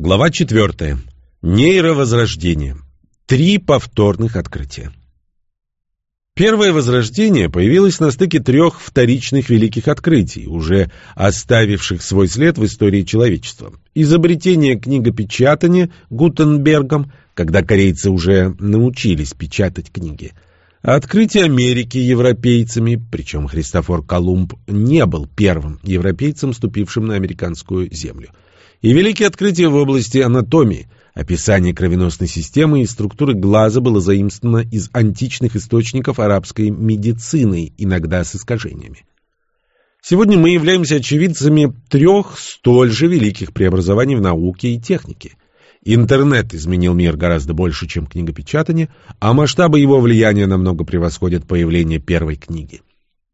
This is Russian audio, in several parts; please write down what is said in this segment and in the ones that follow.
Глава 4. Нейровозрождение. Три повторных открытия. Первое возрождение появилось на стыке трех вторичных великих открытий, уже оставивших свой след в истории человечества. Изобретение книгопечатания Гутенбергом, когда корейцы уже научились печатать книги. Открытие Америки европейцами, причем Христофор Колумб не был первым европейцем, ступившим на американскую землю – и великие открытия в области анатомии. Описание кровеносной системы и структуры глаза было заимствовано из античных источников арабской медицины, иногда с искажениями. Сегодня мы являемся очевидцами трех столь же великих преобразований в науке и технике. Интернет изменил мир гораздо больше, чем книгопечатание, а масштабы его влияния намного превосходят появление первой книги.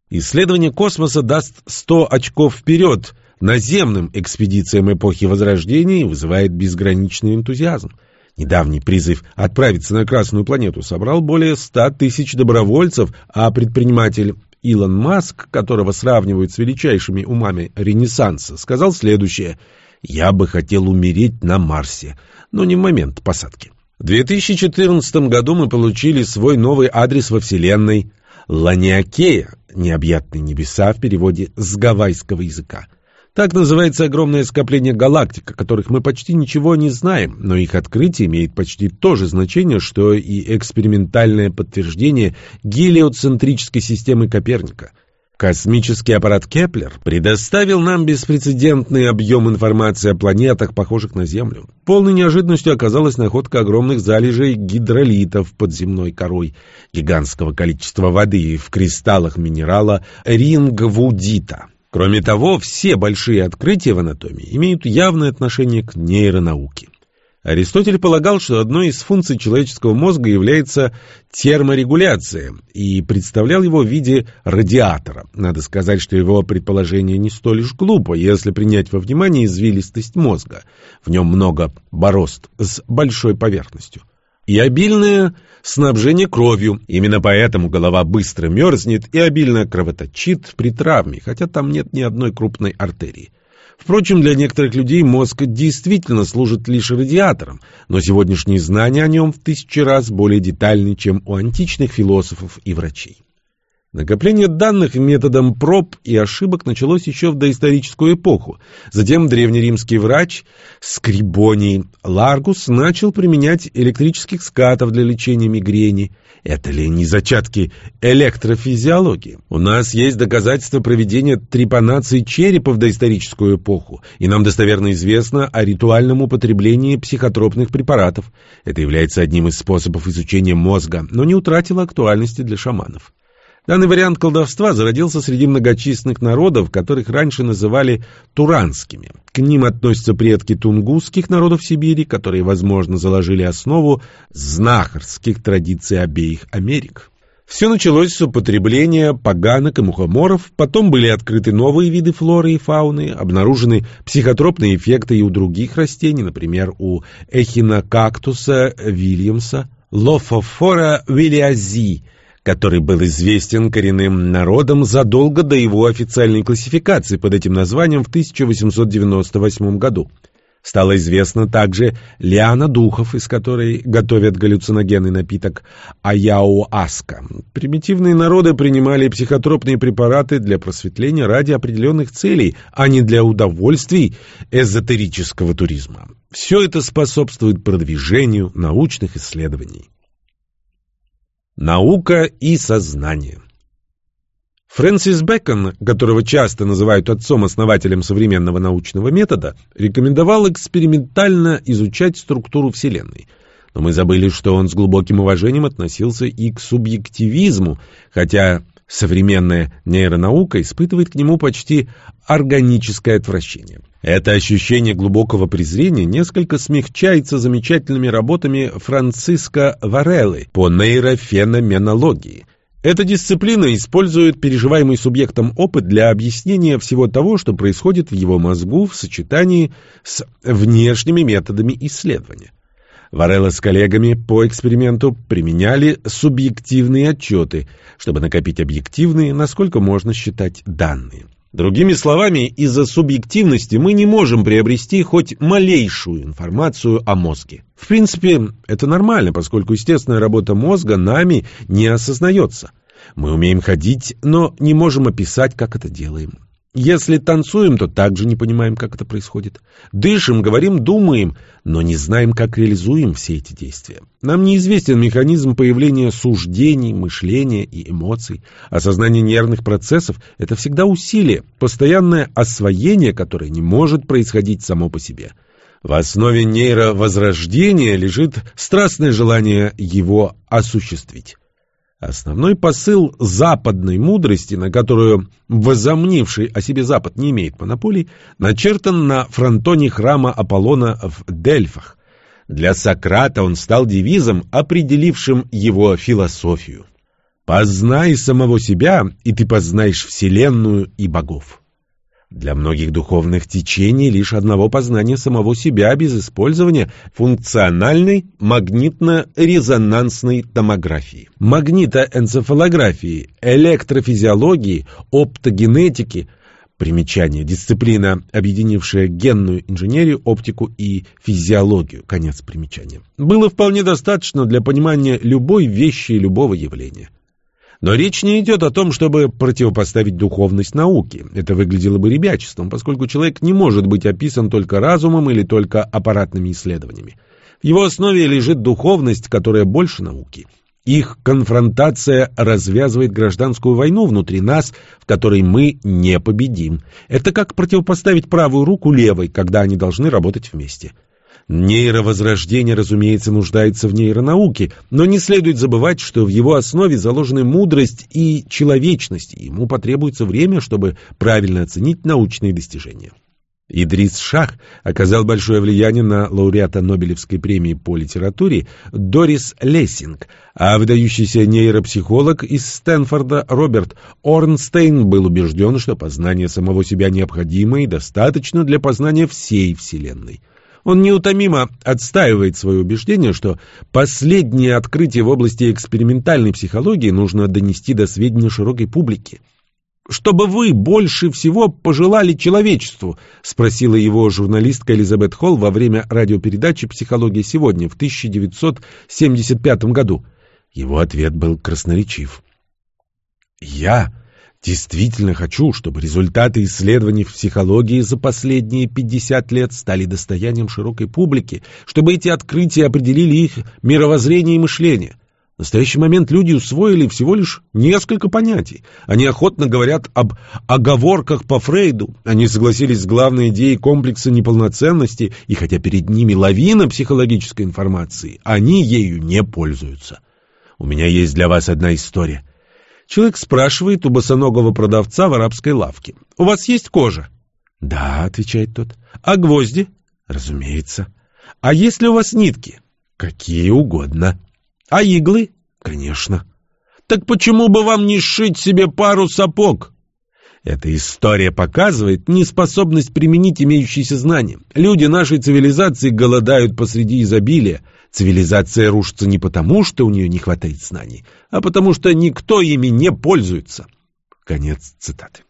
Исследование космоса даст 100 очков вперед наземным экспедициям эпохи Возрождения вызывает безграничный энтузиазм. Недавний призыв отправиться на Красную планету собрал более 100 тысяч добровольцев, а предприниматель Илон Маск, которого сравнивают с величайшими умами Ренессанса, сказал следующее «Я бы хотел умереть на Марсе, но не в момент посадки». В 2014 году мы получили свой новый адрес во Вселенной – Ланиакея, необъятные небеса в переводе с гавайского языка. Так называется огромное скопление галактик, о которых мы почти ничего не знаем, но их открытие имеет почти то же значение, что и экспериментальное подтверждение гелиоцентрической системы Коперника. Космический аппарат Кеплер предоставил нам беспрецедентный объем информации о планетах, похожих на Землю. Полной неожиданностью оказалась находка огромных залежей гидролитов под земной корой, гигантского количества воды в кристаллах минерала рингвудита. Кроме того, все большие открытия в анатомии имеют явное отношение к нейронауке. Аристотель полагал, что одной из функций человеческого мозга является терморегуляция и представлял его в виде радиатора. Надо сказать, что его предположение не столь уж глупо, если принять во внимание извилистость мозга. В нем много борозд с большой поверхностью и обильное снабжение кровью. Именно поэтому голова быстро мерзнет и обильно кровоточит при травме, хотя там нет ни одной крупной артерии. Впрочем, для некоторых людей мозг действительно служит лишь радиатором, но сегодняшние знания о нем в тысячи раз более детальны, чем у античных философов и врачей. Накопление данных методом проб и ошибок началось еще в доисторическую эпоху. Затем древнеримский врач Скрибоний Ларгус начал применять электрических скатов для лечения мигрени. Это ли не зачатки электрофизиологии? У нас есть доказательства проведения трепанации черепа в доисторическую эпоху, и нам достоверно известно о ритуальном употреблении психотропных препаратов. Это является одним из способов изучения мозга, но не утратило актуальности для шаманов. Данный вариант колдовства зародился среди многочисленных народов, которых раньше называли туранскими. К ним относятся предки тунгусских народов Сибири, которые, возможно, заложили основу знахарских традиций обеих Америк. Все началось с употребления поганок и мухоморов, потом были открыты новые виды флоры и фауны, обнаружены психотропные эффекты и у других растений, например, у эхинокактуса Вильямса, лофофора вилиази, который был известен коренным народам задолго до его официальной классификации под этим названием в 1898 году. Стало известно также лиана духов, из которой готовят галлюциногенный напиток аяуаска. Примитивные народы принимали психотропные препараты для просветления ради определенных целей, а не для удовольствий эзотерического туризма. Все это способствует продвижению научных исследований. Наука и сознание Фрэнсис Бэкон, которого часто называют отцом-основателем современного научного метода, рекомендовал экспериментально изучать структуру Вселенной. Но мы забыли, что он с глубоким уважением относился и к субъективизму, хотя современная нейронаука испытывает к нему почти органическое отвращение. Это ощущение глубокого презрения несколько смягчается замечательными работами Франциско Вареллы по нейрофеноменологии. Эта дисциплина использует переживаемый субъектом опыт для объяснения всего того, что происходит в его мозгу в сочетании с внешними методами исследования. Варелла с коллегами по эксперименту применяли субъективные отчеты, чтобы накопить объективные, насколько можно считать, данные. Другими словами, из-за субъективности мы не можем приобрести хоть малейшую информацию о мозге. В принципе, это нормально, поскольку естественная работа мозга нами не осознается. Мы умеем ходить, но не можем описать, как это делаем. Если танцуем, то также не понимаем, как это происходит. Дышим, говорим, думаем, но не знаем, как реализуем все эти действия. Нам неизвестен механизм появления суждений, мышления и эмоций. Осознание нервных процессов – это всегда усилие, постоянное освоение, которое не может происходить само по себе. В основе нейровозрождения лежит страстное желание его осуществить. Основной посыл западной мудрости, на которую возомнивший о себе Запад не имеет монополий, начертан на фронтоне храма Аполлона в Дельфах. Для Сократа он стал девизом, определившим его философию. «Познай самого себя, и ты познаешь Вселенную и богов». Для многих духовных течений лишь одного познания самого себя без использования функциональной магнитно-резонансной томографии, магнитоэнцефалографии, электрофизиологии, оптогенетики – Примечание. Дисциплина, объединившая генную инженерию, оптику и физиологию. Конец примечания. Было вполне достаточно для понимания любой вещи и любого явления. Но речь не идет о том, чтобы противопоставить духовность науке. Это выглядело бы ребячеством, поскольку человек не может быть описан только разумом или только аппаратными исследованиями. В его основе лежит духовность, которая больше науки. Их конфронтация развязывает гражданскую войну внутри нас, в которой мы не победим. Это как противопоставить правую руку левой, когда они должны работать вместе. Нейровозрождение, разумеется, нуждается в нейронауке, но не следует забывать, что в его основе заложены мудрость и человечность, и ему потребуется время, чтобы правильно оценить научные достижения. Идрис Шах оказал большое влияние на лауреата Нобелевской премии по литературе Дорис Лессинг, а выдающийся нейропсихолог из Стэнфорда Роберт Орнстейн был убежден, что познание самого себя необходимо и достаточно для познания всей Вселенной. Он неутомимо отстаивает свое убеждение, что последнее открытие в области экспериментальной психологии нужно донести до сведения широкой публики. «Что бы вы больше всего пожелали человечеству?» — спросила его журналистка Элизабет Холл во время радиопередачи «Психология сегодня» в 1975 году. Его ответ был красноречив. «Я Действительно хочу, чтобы результаты исследований в психологии за последние 50 лет стали достоянием широкой публики, чтобы эти открытия определили их мировоззрение и мышление. В настоящий момент люди усвоили всего лишь несколько понятий. Они охотно говорят об оговорках по Фрейду. Они согласились с главной идеей комплекса неполноценности, и хотя перед ними лавина психологической информации, они ею не пользуются. У меня есть для вас одна история — Человек спрашивает у босоногого продавца в арабской лавке. «У вас есть кожа?» «Да», — отвечает тот. «А гвозди?» «Разумеется». «А есть ли у вас нитки?» «Какие угодно». «А иглы?» «Конечно». «Так почему бы вам не сшить себе пару сапог?» Эта история показывает неспособность применить имеющиеся знания. Люди нашей цивилизации голодают посреди изобилия. Цивилизация рушится не потому, что у нее не хватает знаний, а потому что никто ими не пользуется. Конец цитаты.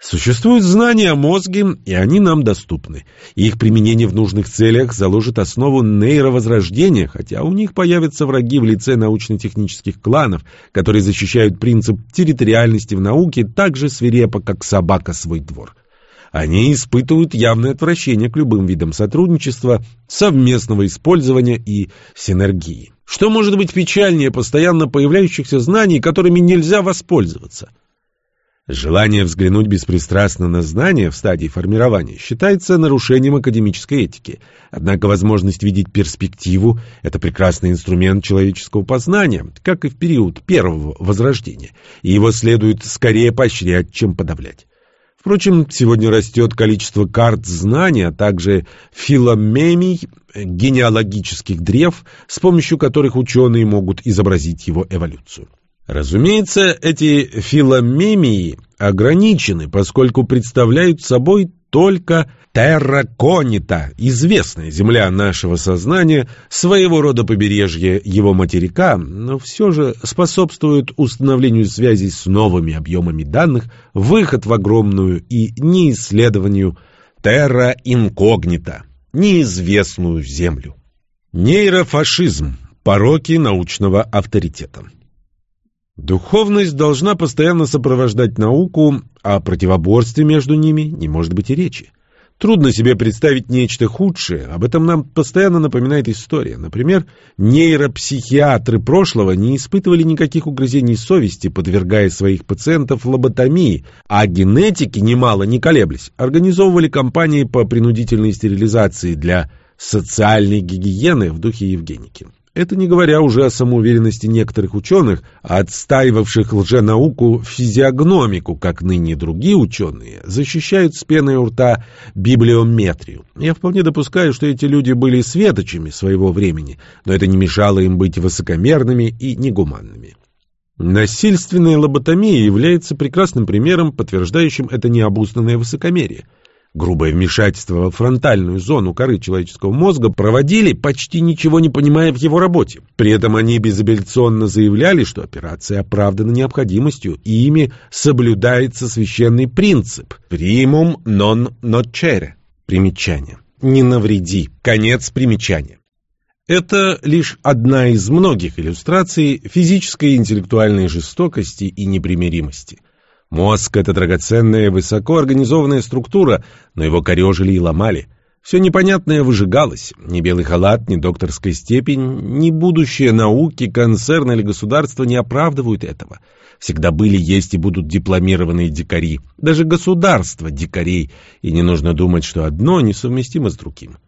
Существуют знания о мозге, и они нам доступны. Их применение в нужных целях заложит основу нейровозрождения, хотя у них появятся враги в лице научно-технических кланов, которые защищают принцип территориальности в науке так же свирепо, как собака свой двор. Они испытывают явное отвращение к любым видам сотрудничества, совместного использования и синергии. Что может быть печальнее постоянно появляющихся знаний, которыми нельзя воспользоваться – Желание взглянуть беспристрастно на знания в стадии формирования считается нарушением академической этики. Однако возможность видеть перспективу – это прекрасный инструмент человеческого познания, как и в период первого возрождения, и его следует скорее поощрять, чем подавлять. Впрочем, сегодня растет количество карт знаний, а также филомемий, генеалогических древ, с помощью которых ученые могут изобразить его эволюцию. Разумеется, эти филомемии ограничены, поскольку представляют собой только Терра Конита, известная земля нашего сознания, своего рода побережье его материка, но все же способствует установлению связей с новыми объемами данных, выход в огромную и неисследованию Терра Инкогнита, неизвестную землю. Нейрофашизм. Пороки научного авторитета. Духовность должна постоянно сопровождать науку, а о противоборстве между ними не может быть и речи. Трудно себе представить нечто худшее, об этом нам постоянно напоминает история. Например, нейропсихиатры прошлого не испытывали никаких угрызений совести, подвергая своих пациентов лоботомии, а генетики, немало не колеблясь, организовывали кампании по принудительной стерилизации для социальной гигиены в духе Евгеники. Это не говоря уже о самоуверенности некоторых ученых, отстаивавших лженауку физиогномику, как ныне другие ученые, защищают с пеной у рта библиометрию. Я вполне допускаю, что эти люди были светочами своего времени, но это не мешало им быть высокомерными и негуманными. Насильственная лоботомия является прекрасным примером, подтверждающим это необузданное высокомерие – грубое вмешательство во фронтальную зону коры человеческого мозга проводили, почти ничего не понимая в его работе. При этом они безапелляционно заявляли, что операция оправдана необходимостью, и ими соблюдается священный принцип «primum non nocere» – примечание. «Не навреди» – конец примечания. Это лишь одна из многих иллюстраций физической и интеллектуальной жестокости и непримиримости – Мозг — это драгоценная, высоко организованная структура, но его корежили и ломали. Все непонятное выжигалось. Ни белый халат, ни докторская степень, ни будущее науки, концерн или государство не оправдывают этого. Всегда были, есть и будут дипломированные дикари. Даже государство дикарей. И не нужно думать, что одно несовместимо с другим.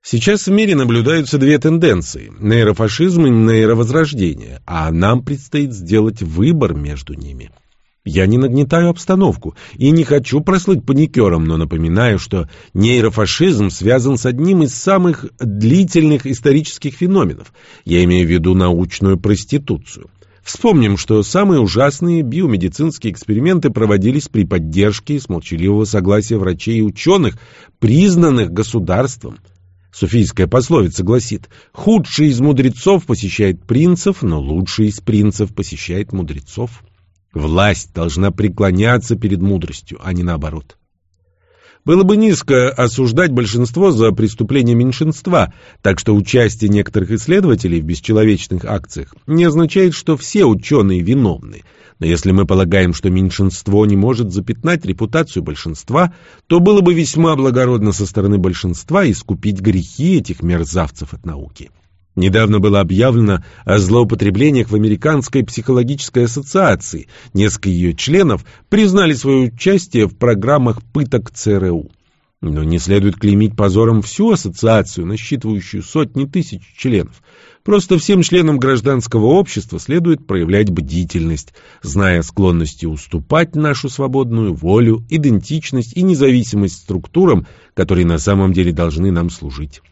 Сейчас в мире наблюдаются две тенденции – нейрофашизм и нейровозрождение, а нам предстоит сделать выбор между ними – я не нагнетаю обстановку и не хочу прослыть паникером, но напоминаю, что нейрофашизм связан с одним из самых длительных исторических феноменов. Я имею в виду научную проституцию. Вспомним, что самые ужасные биомедицинские эксперименты проводились при поддержке с молчаливого согласия врачей и ученых, признанных государством. Суфийская пословица гласит «Худший из мудрецов посещает принцев, но лучший из принцев посещает мудрецов». Власть должна преклоняться перед мудростью, а не наоборот. Было бы низко осуждать большинство за преступление меньшинства, так что участие некоторых исследователей в бесчеловечных акциях не означает, что все ученые виновны. Но если мы полагаем, что меньшинство не может запятнать репутацию большинства, то было бы весьма благородно со стороны большинства искупить грехи этих мерзавцев от науки. Недавно было объявлено о злоупотреблениях в Американской психологической ассоциации. Несколько ее членов признали свое участие в программах пыток ЦРУ. Но не следует клеймить позором всю ассоциацию, насчитывающую сотни тысяч членов. Просто всем членам гражданского общества следует проявлять бдительность, зная склонности уступать нашу свободную волю, идентичность и независимость структурам, которые на самом деле должны нам служить.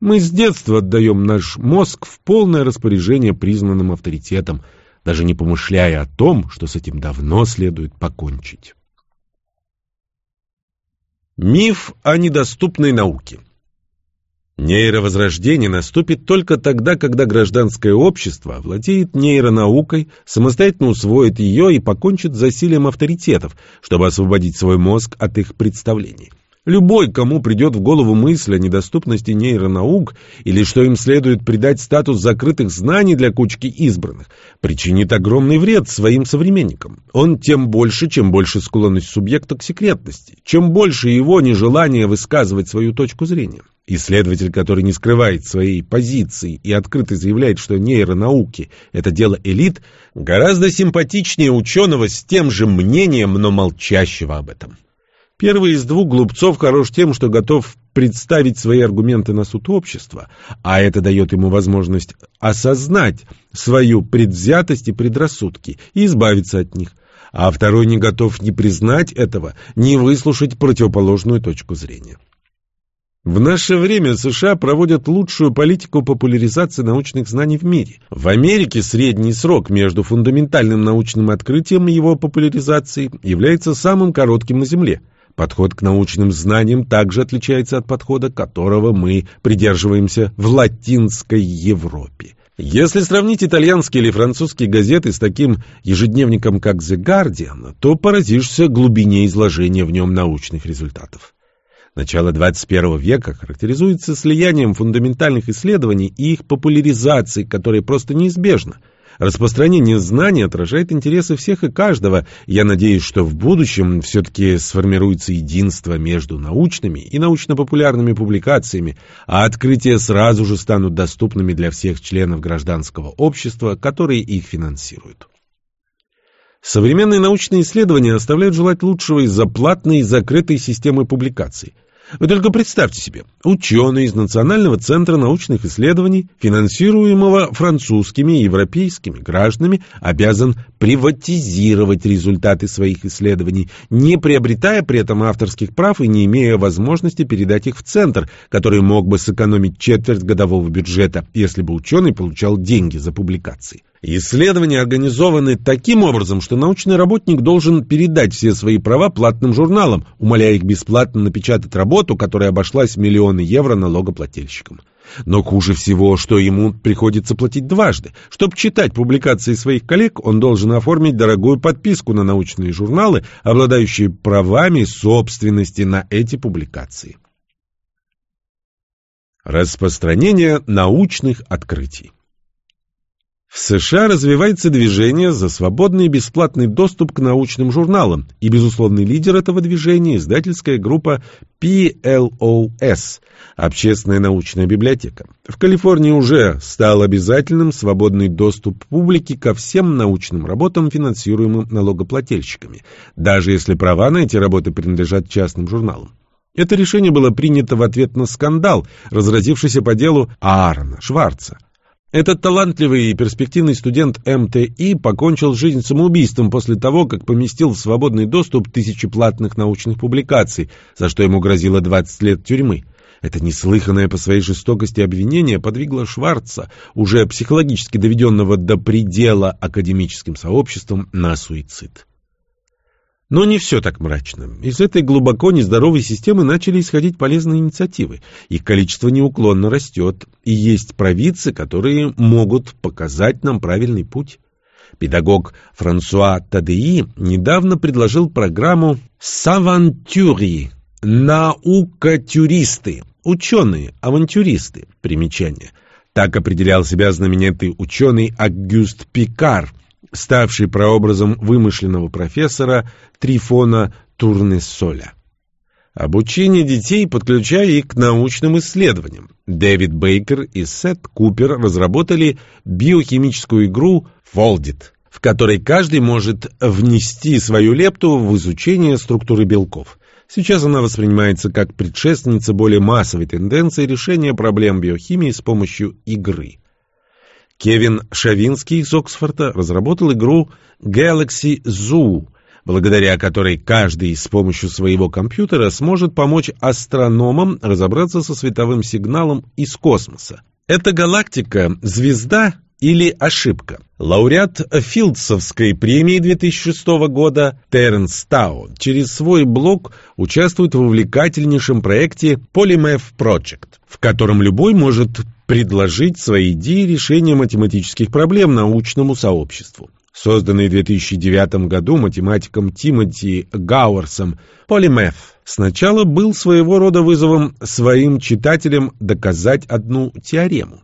Мы с детства отдаем наш мозг в полное распоряжение признанным авторитетом, даже не помышляя о том, что с этим давно следует покончить. Миф о недоступной науке Нейровозрождение наступит только тогда, когда гражданское общество владеет нейронаукой, самостоятельно усвоит ее и покончит с засилием авторитетов, чтобы освободить свой мозг от их представлений. Любой, кому придет в голову мысль о недоступности нейронаук или что им следует придать статус закрытых знаний для кучки избранных, причинит огромный вред своим современникам. Он тем больше, чем больше склонность субъекта к секретности, чем больше его нежелание высказывать свою точку зрения. Исследователь, который не скрывает своей позиции и открыто заявляет, что нейронауки – это дело элит, гораздо симпатичнее ученого с тем же мнением, но молчащего об этом. Первый из двух глупцов хорош тем, что готов представить свои аргументы на суд общества, а это дает ему возможность осознать свою предвзятость и предрассудки и избавиться от них. А второй не готов ни признать этого, ни выслушать противоположную точку зрения. В наше время США проводят лучшую политику популяризации научных знаний в мире. В Америке средний срок между фундаментальным научным открытием и его популяризацией является самым коротким на Земле – Подход к научным знаниям также отличается от подхода, которого мы придерживаемся в латинской Европе. Если сравнить итальянские или французские газеты с таким ежедневником, как The Guardian, то поразишься глубине изложения в нем научных результатов. Начало 21 века характеризуется слиянием фундаментальных исследований и их популяризацией, которая просто неизбежна – Распространение знаний отражает интересы всех и каждого. Я надеюсь, что в будущем все-таки сформируется единство между научными и научно-популярными публикациями, а открытия сразу же станут доступными для всех членов гражданского общества, которые их финансируют. Современные научные исследования оставляют желать лучшего из-за платной и закрытой системы публикаций – вы только представьте себе, ученый из Национального центра научных исследований, финансируемого французскими и европейскими гражданами, обязан приватизировать результаты своих исследований, не приобретая при этом авторских прав и не имея возможности передать их в центр, который мог бы сэкономить четверть годового бюджета, если бы ученый получал деньги за публикации. Исследования организованы таким образом, что научный работник должен передать все свои права платным журналам, умоляя их бесплатно напечатать работу, которая обошлась миллионы евро налогоплательщикам. Но хуже всего, что ему приходится платить дважды. Чтобы читать публикации своих коллег, он должен оформить дорогую подписку на научные журналы, обладающие правами собственности на эти публикации. Распространение научных открытий в США развивается движение за свободный и бесплатный доступ к научным журналам, и безусловный лидер этого движения – издательская группа PLOS – Общественная научная библиотека. В Калифорнии уже стал обязательным свободный доступ публики ко всем научным работам, финансируемым налогоплательщиками, даже если права на эти работы принадлежат частным журналам. Это решение было принято в ответ на скандал, разразившийся по делу Аарона Шварца – этот талантливый и перспективный студент МТИ покончил жизнь самоубийством после того, как поместил в свободный доступ тысячи платных научных публикаций, за что ему грозило 20 лет тюрьмы. Это неслыханное по своей жестокости обвинение подвигло Шварца, уже психологически доведенного до предела академическим сообществом, на суицид. Но не все так мрачно. Из этой глубоко нездоровой системы начали исходить полезные инициативы. Их количество неуклонно растет, и есть провидцы, которые могут показать нам правильный путь. Педагог Франсуа Тадеи недавно предложил программу «Савантюри» — «Наука-тюристы», «Ученые, авантюристы». Примечание. Так определял себя знаменитый ученый Агюст Пикар — ставший прообразом вымышленного профессора Трифона Турнессоля. Обучение детей подключая их к научным исследованиям. Дэвид Бейкер и Сет Купер разработали биохимическую игру Foldit, в которой каждый может внести свою лепту в изучение структуры белков. Сейчас она воспринимается как предшественница более массовой тенденции решения проблем биохимии с помощью игры. Кевин Шавинский из Оксфорда разработал игру Galaxy Zoo, благодаря которой каждый с помощью своего компьютера сможет помочь астрономам разобраться со световым сигналом из космоса. Эта галактика – звезда или ошибка? Лауреат Филдсовской премии 2006 года Теренс Тау через свой блог участвует в увлекательнейшем проекте Polymath Project, в котором любой может предложить свои идеи решения математических проблем научному сообществу. Созданный в 2009 году математиком Тимоти Гауэрсом Polymath сначала был своего рода вызовом своим читателям доказать одну теорему.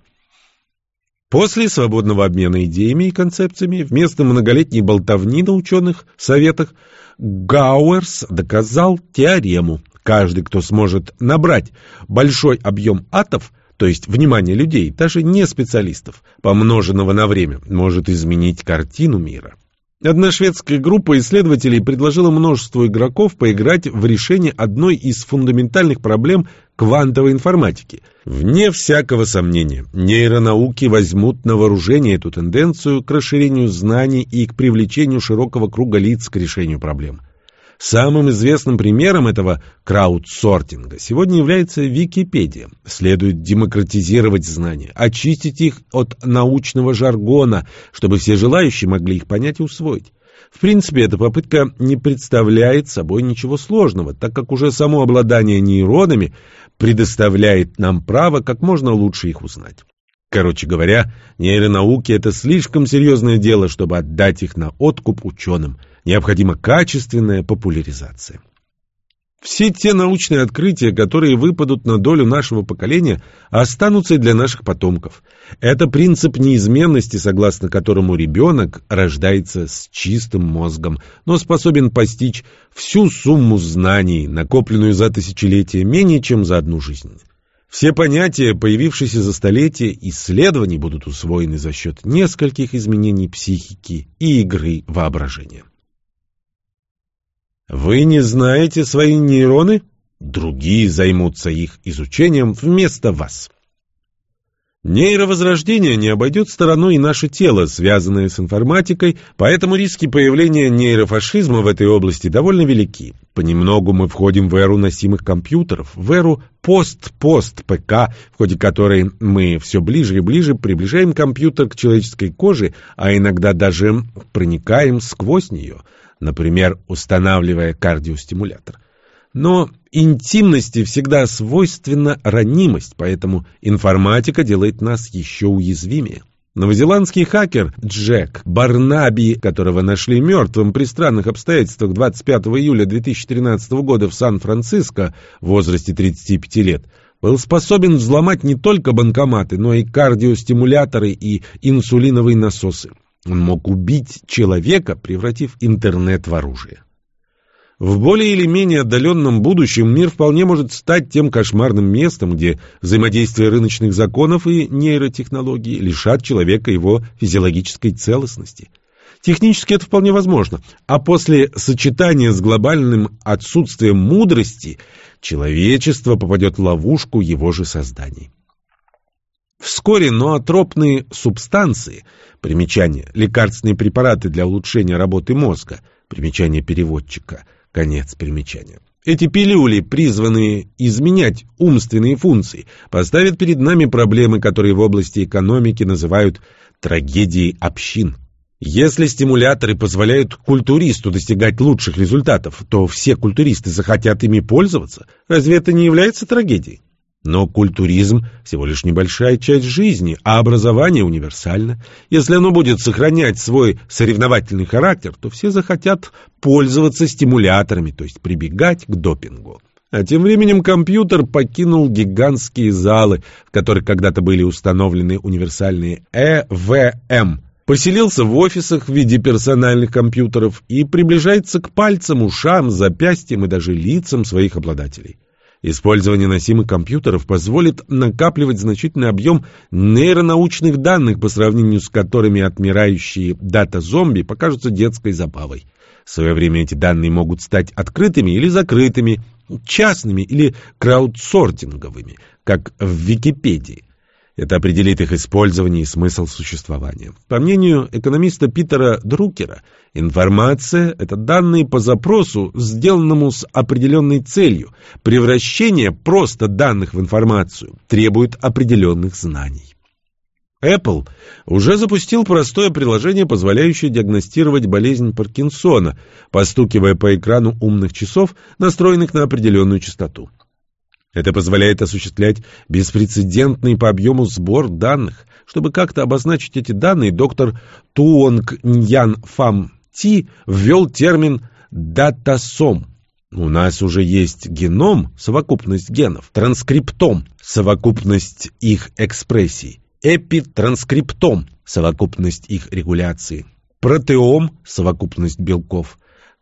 После свободного обмена идеями и концепциями, вместо многолетней болтовни на ученых советах, Гауэрс доказал теорему. Каждый, кто сможет набрать большой объем атов, то есть внимание людей, даже не специалистов, помноженного на время, может изменить картину мира. Одна шведская группа исследователей предложила множеству игроков поиграть в решение одной из фундаментальных проблем квантовой информатики. Вне всякого сомнения, нейронауки возьмут на вооружение эту тенденцию к расширению знаний и к привлечению широкого круга лиц к решению проблем. Самым известным примером этого краудсортинга сегодня является Википедия. Следует демократизировать знания, очистить их от научного жаргона, чтобы все желающие могли их понять и усвоить. В принципе, эта попытка не представляет собой ничего сложного, так как уже само обладание нейронами предоставляет нам право как можно лучше их узнать. Короче говоря, нейронауки – это слишком серьезное дело, чтобы отдать их на откуп ученым. Необходима качественная популяризация. Все те научные открытия, которые выпадут на долю нашего поколения, останутся и для наших потомков. Это принцип неизменности, согласно которому ребенок рождается с чистым мозгом, но способен постичь всю сумму знаний, накопленную за тысячелетия, менее чем за одну жизнь. Все понятия, появившиеся за столетия исследований, будут усвоены за счет нескольких изменений психики и игры воображения. Вы не знаете свои нейроны? Другие займутся их изучением вместо вас. Нейровозрождение не обойдет стороной и наше тело, связанное с информатикой, поэтому риски появления нейрофашизма в этой области довольно велики. Понемногу мы входим в эру носимых компьютеров, в эру пост-пост-ПК, в ходе которой мы все ближе и ближе приближаем компьютер к человеческой коже, а иногда даже проникаем сквозь нее, например, устанавливая кардиостимулятор. Но интимности всегда свойственна ранимость, поэтому информатика делает нас еще уязвимее. Новозеландский хакер Джек Барнаби, которого нашли мертвым при странных обстоятельствах 25 июля 2013 года в Сан-Франциско в возрасте 35 лет, был способен взломать не только банкоматы, но и кардиостимуляторы и инсулиновые насосы. Он мог убить человека, превратив интернет в оружие. В более или менее отдаленном будущем мир вполне может стать тем кошмарным местом, где взаимодействие рыночных законов и нейротехнологий лишат человека его физиологической целостности. Технически это вполне возможно, а после сочетания с глобальным отсутствием мудрости человечество попадет в ловушку его же созданий. Вскоре ноотропные субстанции, примечание, лекарственные препараты для улучшения работы мозга, примечание переводчика – Конец примечания. Эти пилюли, призванные изменять умственные функции, поставят перед нами проблемы, которые в области экономики называют трагедией общин. Если стимуляторы позволяют культуристу достигать лучших результатов, то все культуристы захотят ими пользоваться. Разве это не является трагедией? Но культуризм – всего лишь небольшая часть жизни, а образование универсально. Если оно будет сохранять свой соревновательный характер, то все захотят пользоваться стимуляторами, то есть прибегать к допингу. А тем временем компьютер покинул гигантские залы, в которых когда-то были установлены универсальные ЭВМ, поселился в офисах в виде персональных компьютеров и приближается к пальцам, ушам, запястьям и даже лицам своих обладателей. Использование носимых компьютеров позволит накапливать значительный объем нейронаучных данных, по сравнению с которыми отмирающие дата-зомби покажутся детской забавой. В свое время эти данные могут стать открытыми или закрытыми, частными или краудсортинговыми, как в Википедии. Это определит их использование и смысл существования. По мнению экономиста Питера Друкера, информация – это данные по запросу, сделанному с определенной целью. Превращение просто данных в информацию требует определенных знаний. Apple уже запустил простое приложение, позволяющее диагностировать болезнь Паркинсона, постукивая по экрану умных часов, настроенных на определенную частоту. Это позволяет осуществлять беспрецедентный по объему сбор данных. Чтобы как-то обозначить эти данные, доктор Туонг Ньян Фам Ти ввел термин «датасом». У нас уже есть геном, совокупность генов, транскриптом, совокупность их экспрессий, эпитранскриптом, совокупность их регуляции, протеом, совокупность белков,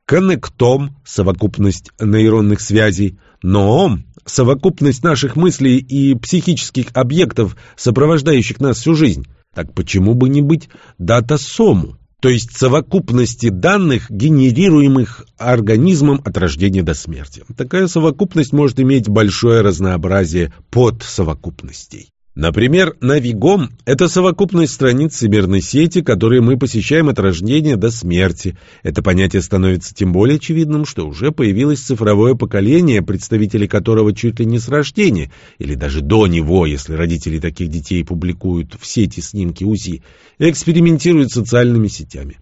коннектом, совокупность нейронных связей, ноом, совокупность наших мыслей и психических объектов, сопровождающих нас всю жизнь. Так почему бы не быть датасому, то есть совокупности данных, генерируемых организмом от рождения до смерти? Такая совокупность может иметь большое разнообразие подсовокупностей. Например, Навигом – это совокупность страниц всемирной сети, которые мы посещаем от рождения до смерти. Это понятие становится тем более очевидным, что уже появилось цифровое поколение, представители которого чуть ли не с рождения, или даже до него, если родители таких детей публикуют в сети снимки УЗИ, экспериментируют социальными сетями.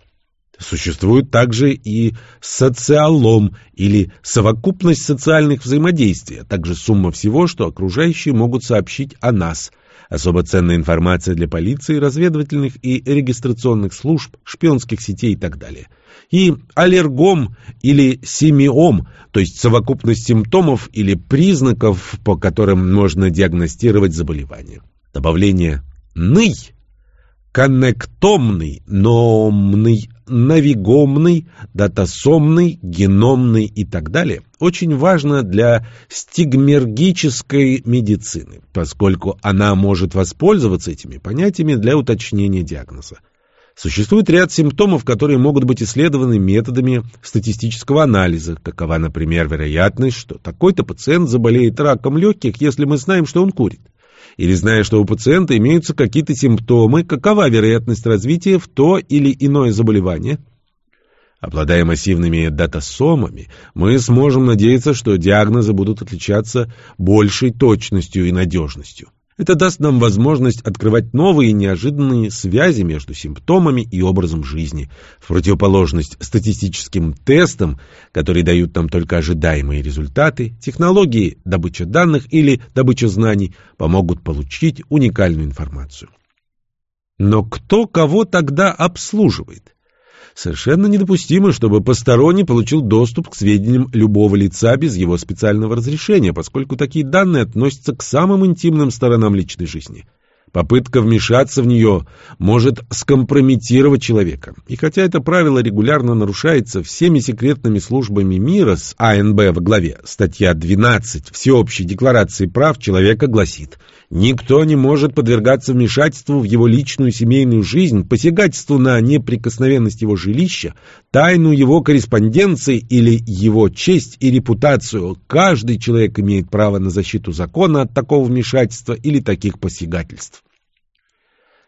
Существует также и социалом или совокупность социальных взаимодействий, а также сумма всего, что окружающие могут сообщить о нас. Особо ценная информация для полиции, разведывательных и регистрационных служб, шпионских сетей и так далее. И аллергом или семиом, то есть совокупность симптомов или признаков, по которым можно диагностировать заболевание. Добавление «ный» коннектомный, номный, навигомный, датасомный, геномный и так далее, очень важно для стигмергической медицины, поскольку она может воспользоваться этими понятиями для уточнения диагноза. Существует ряд симптомов, которые могут быть исследованы методами статистического анализа. Какова, например, вероятность, что такой-то пациент заболеет раком легких, если мы знаем, что он курит? Или зная, что у пациента имеются какие-то симптомы, какова вероятность развития в то или иное заболевание? Обладая массивными датасомами, мы сможем надеяться, что диагнозы будут отличаться большей точностью и надежностью. Это даст нам возможность открывать новые неожиданные связи между симптомами и образом жизни, в противоположность статистическим тестам, которые дают нам только ожидаемые результаты, технологии добычи данных или добыча знаний помогут получить уникальную информацию. Но кто кого тогда обслуживает? Совершенно недопустимо, чтобы посторонний получил доступ к сведениям любого лица без его специального разрешения, поскольку такие данные относятся к самым интимным сторонам личной жизни. Попытка вмешаться в нее может скомпрометировать человека. И хотя это правило регулярно нарушается всеми секретными службами мира с АНБ во главе, статья 12 Всеобщей декларации прав человека гласит «Никто не может подвергаться вмешательству в его личную семейную жизнь, посягательству на неприкосновенность его жилища, тайну его корреспонденции или его честь и репутацию. Каждый человек имеет право на защиту закона от такого вмешательства или таких посягательств».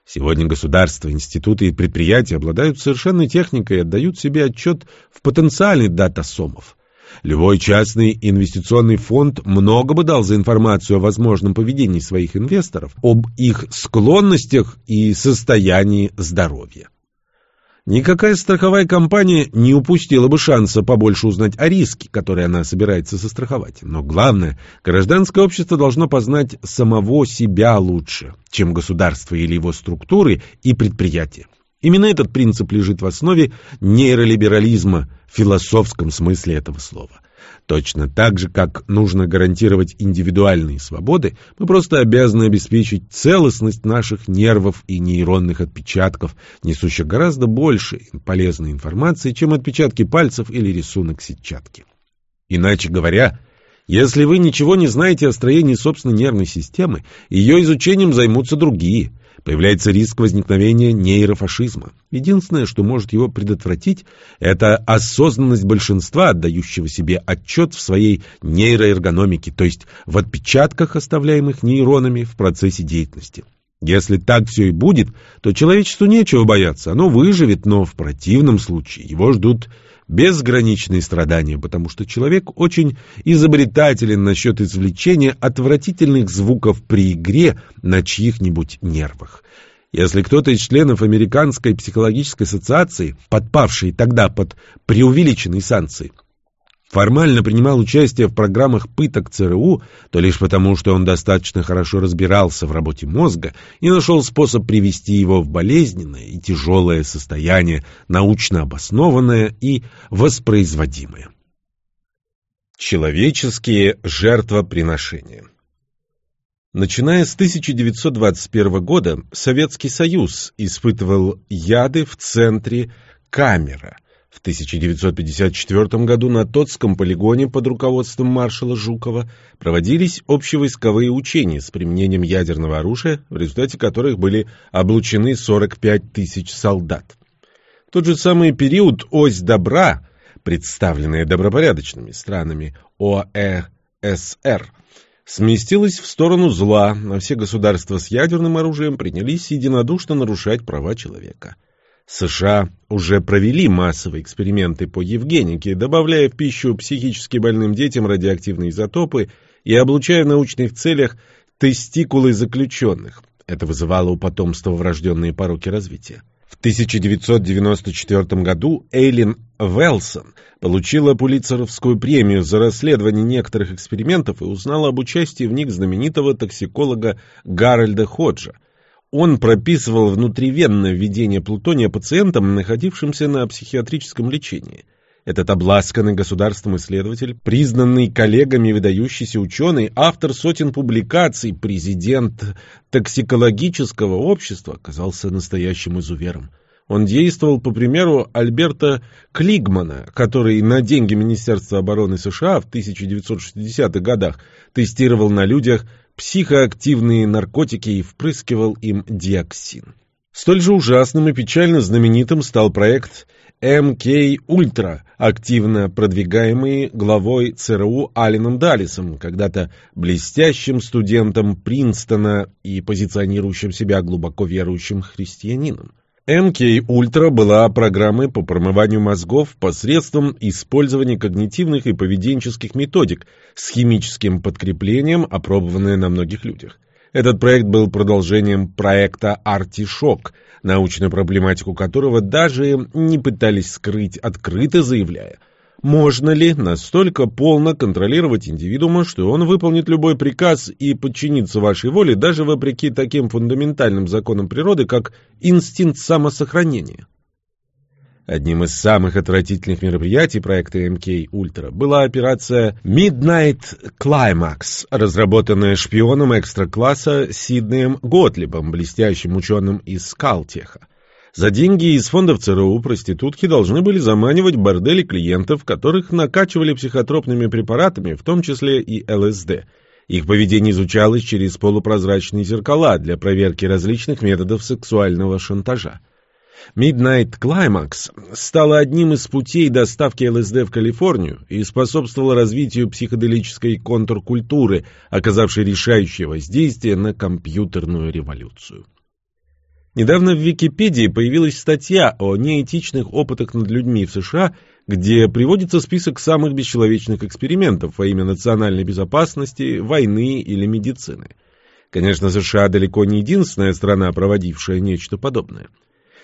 Сегодня государства, институты и предприятия обладают совершенной техникой и отдают себе отчет в потенциале датасомов. Любой частный инвестиционный фонд много бы дал за информацию о возможном поведении своих инвесторов, об их склонностях и состоянии здоровья. Никакая страховая компания не упустила бы шанса побольше узнать о риске, который она собирается застраховать. Но главное, гражданское общество должно познать самого себя лучше, чем государство или его структуры и предприятия. Именно этот принцип лежит в основе нейролиберализма в философском смысле этого слова. Точно так же, как нужно гарантировать индивидуальные свободы, мы просто обязаны обеспечить целостность наших нервов и нейронных отпечатков, несущих гораздо больше полезной информации, чем отпечатки пальцев или рисунок сетчатки. Иначе говоря, если вы ничего не знаете о строении собственной нервной системы, ее изучением займутся другие – Появляется риск возникновения нейрофашизма. Единственное, что может его предотвратить, это осознанность большинства, отдающего себе отчет в своей нейроэргономике, то есть в отпечатках, оставляемых нейронами в процессе деятельности. Если так все и будет, то человечеству нечего бояться, оно выживет, но в противном случае его ждут безграничные страдания, потому что человек очень изобретателен насчет извлечения отвратительных звуков при игре на чьих-нибудь нервах. Если кто-то из членов Американской психологической ассоциации, подпавший тогда под преувеличенные санкции, формально принимал участие в программах пыток ЦРУ, то лишь потому, что он достаточно хорошо разбирался в работе мозга и нашел способ привести его в болезненное и тяжелое состояние, научно обоснованное и воспроизводимое. Человеческие жертвоприношения Начиная с 1921 года Советский Союз испытывал яды в центре Камера – в 1954 году на Тотском полигоне под руководством маршала Жукова проводились общевойсковые учения с применением ядерного оружия, в результате которых были облучены 45 тысяч солдат. В тот же самый период ось добра, представленная добропорядочными странами ОЭСР, сместилась в сторону зла, а все государства с ядерным оружием принялись единодушно нарушать права человека. США уже провели массовые эксперименты по евгенике, добавляя в пищу психически больным детям радиоактивные изотопы и облучая в научных целях тестикулы заключенных. Это вызывало у потомства врожденные пороки развития. В 1994 году Эйлин Велсон получила Пулитцеровскую премию за расследование некоторых экспериментов и узнала об участии в них знаменитого токсиколога Гарольда Ходжа. Он прописывал внутривенное введение плутония пациентам, находившимся на психиатрическом лечении. Этот обласканный государством исследователь, признанный коллегами выдающийся ученый, автор сотен публикаций, президент токсикологического общества, оказался настоящим изувером. Он действовал по примеру Альберта Клигмана, который на деньги Министерства обороны США в 1960-х годах тестировал на людях психоактивные наркотики и впрыскивал им диоксин. Столь же ужасным и печально знаменитым стал проект МК Ультра, активно продвигаемый главой ЦРУ Алленом Даллисом, когда-то блестящим студентом Принстона и позиционирующим себя глубоко верующим христианином. МК Ультра была программой по промыванию мозгов посредством использования когнитивных и поведенческих методик с химическим подкреплением, опробованная на многих людях. Этот проект был продолжением проекта «Артишок», научную проблематику которого даже не пытались скрыть, открыто заявляя – можно ли настолько полно контролировать индивидуума, что он выполнит любой приказ и подчинится вашей воле, даже вопреки таким фундаментальным законам природы, как инстинкт самосохранения? Одним из самых отвратительных мероприятий проекта МК Ультра была операция Midnight Climax, разработанная шпионом экстра-класса Сиднеем Готлибом, блестящим ученым из Скалтеха. За деньги из фондов ЦРУ проститутки должны были заманивать бордели клиентов, которых накачивали психотропными препаратами, в том числе и ЛСД. Их поведение изучалось через полупрозрачные зеркала для проверки различных методов сексуального шантажа. Midnight Climax стала одним из путей доставки ЛСД в Калифорнию и способствовала развитию психоделической контркультуры, оказавшей решающее воздействие на компьютерную революцию. Недавно в Википедии появилась статья о неэтичных опытах над людьми в США, где приводится список самых бесчеловечных экспериментов во имя национальной безопасности, войны или медицины. Конечно, США далеко не единственная страна, проводившая нечто подобное.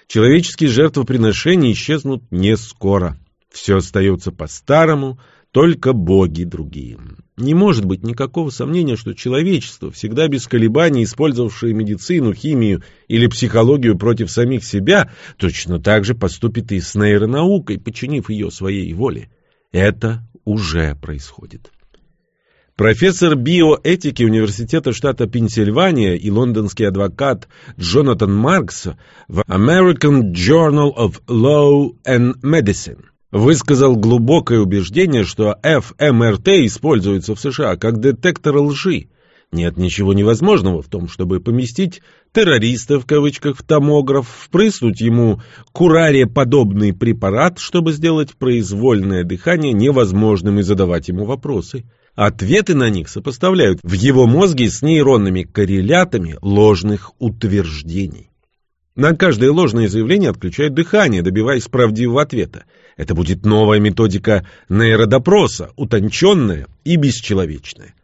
Человеческие жертвоприношения исчезнут не скоро. Все остается по-старому, только боги другие. Не может быть никакого сомнения, что человечество, всегда без колебаний использовавшее медицину, химию или психологию против самих себя, точно так же поступит и с нейронаукой, подчинив ее своей воле. Это уже происходит. Профессор биоэтики Университета штата Пенсильвания и лондонский адвокат Джонатан Маркс в American Journal of Law and Medicine высказал глубокое убеждение, что ФМРТ используется в США как детектор лжи. Нет ничего невозможного в том, чтобы поместить террориста в кавычках в томограф, впрыснуть ему кураре подобный препарат, чтобы сделать произвольное дыхание невозможным и задавать ему вопросы. Ответы на них сопоставляют в его мозге с нейронными коррелятами ложных утверждений. На каждое ложное заявление отключают дыхание, добиваясь правдивого ответа. Это будет новая методика нейродопроса, утонченная и бесчеловечная.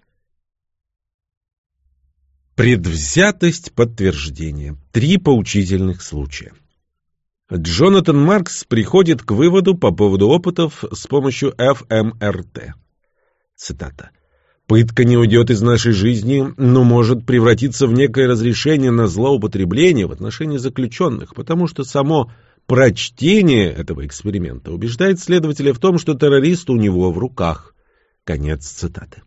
Предвзятость подтверждения. Три поучительных случая. Джонатан Маркс приходит к выводу по поводу опытов с помощью ФМРТ. Цитата. «Пытка не уйдет из нашей жизни, но может превратиться в некое разрешение на злоупотребление в отношении заключенных, потому что само прочтение этого эксперимента убеждает следователя в том, что террорист у него в руках». Конец цитаты.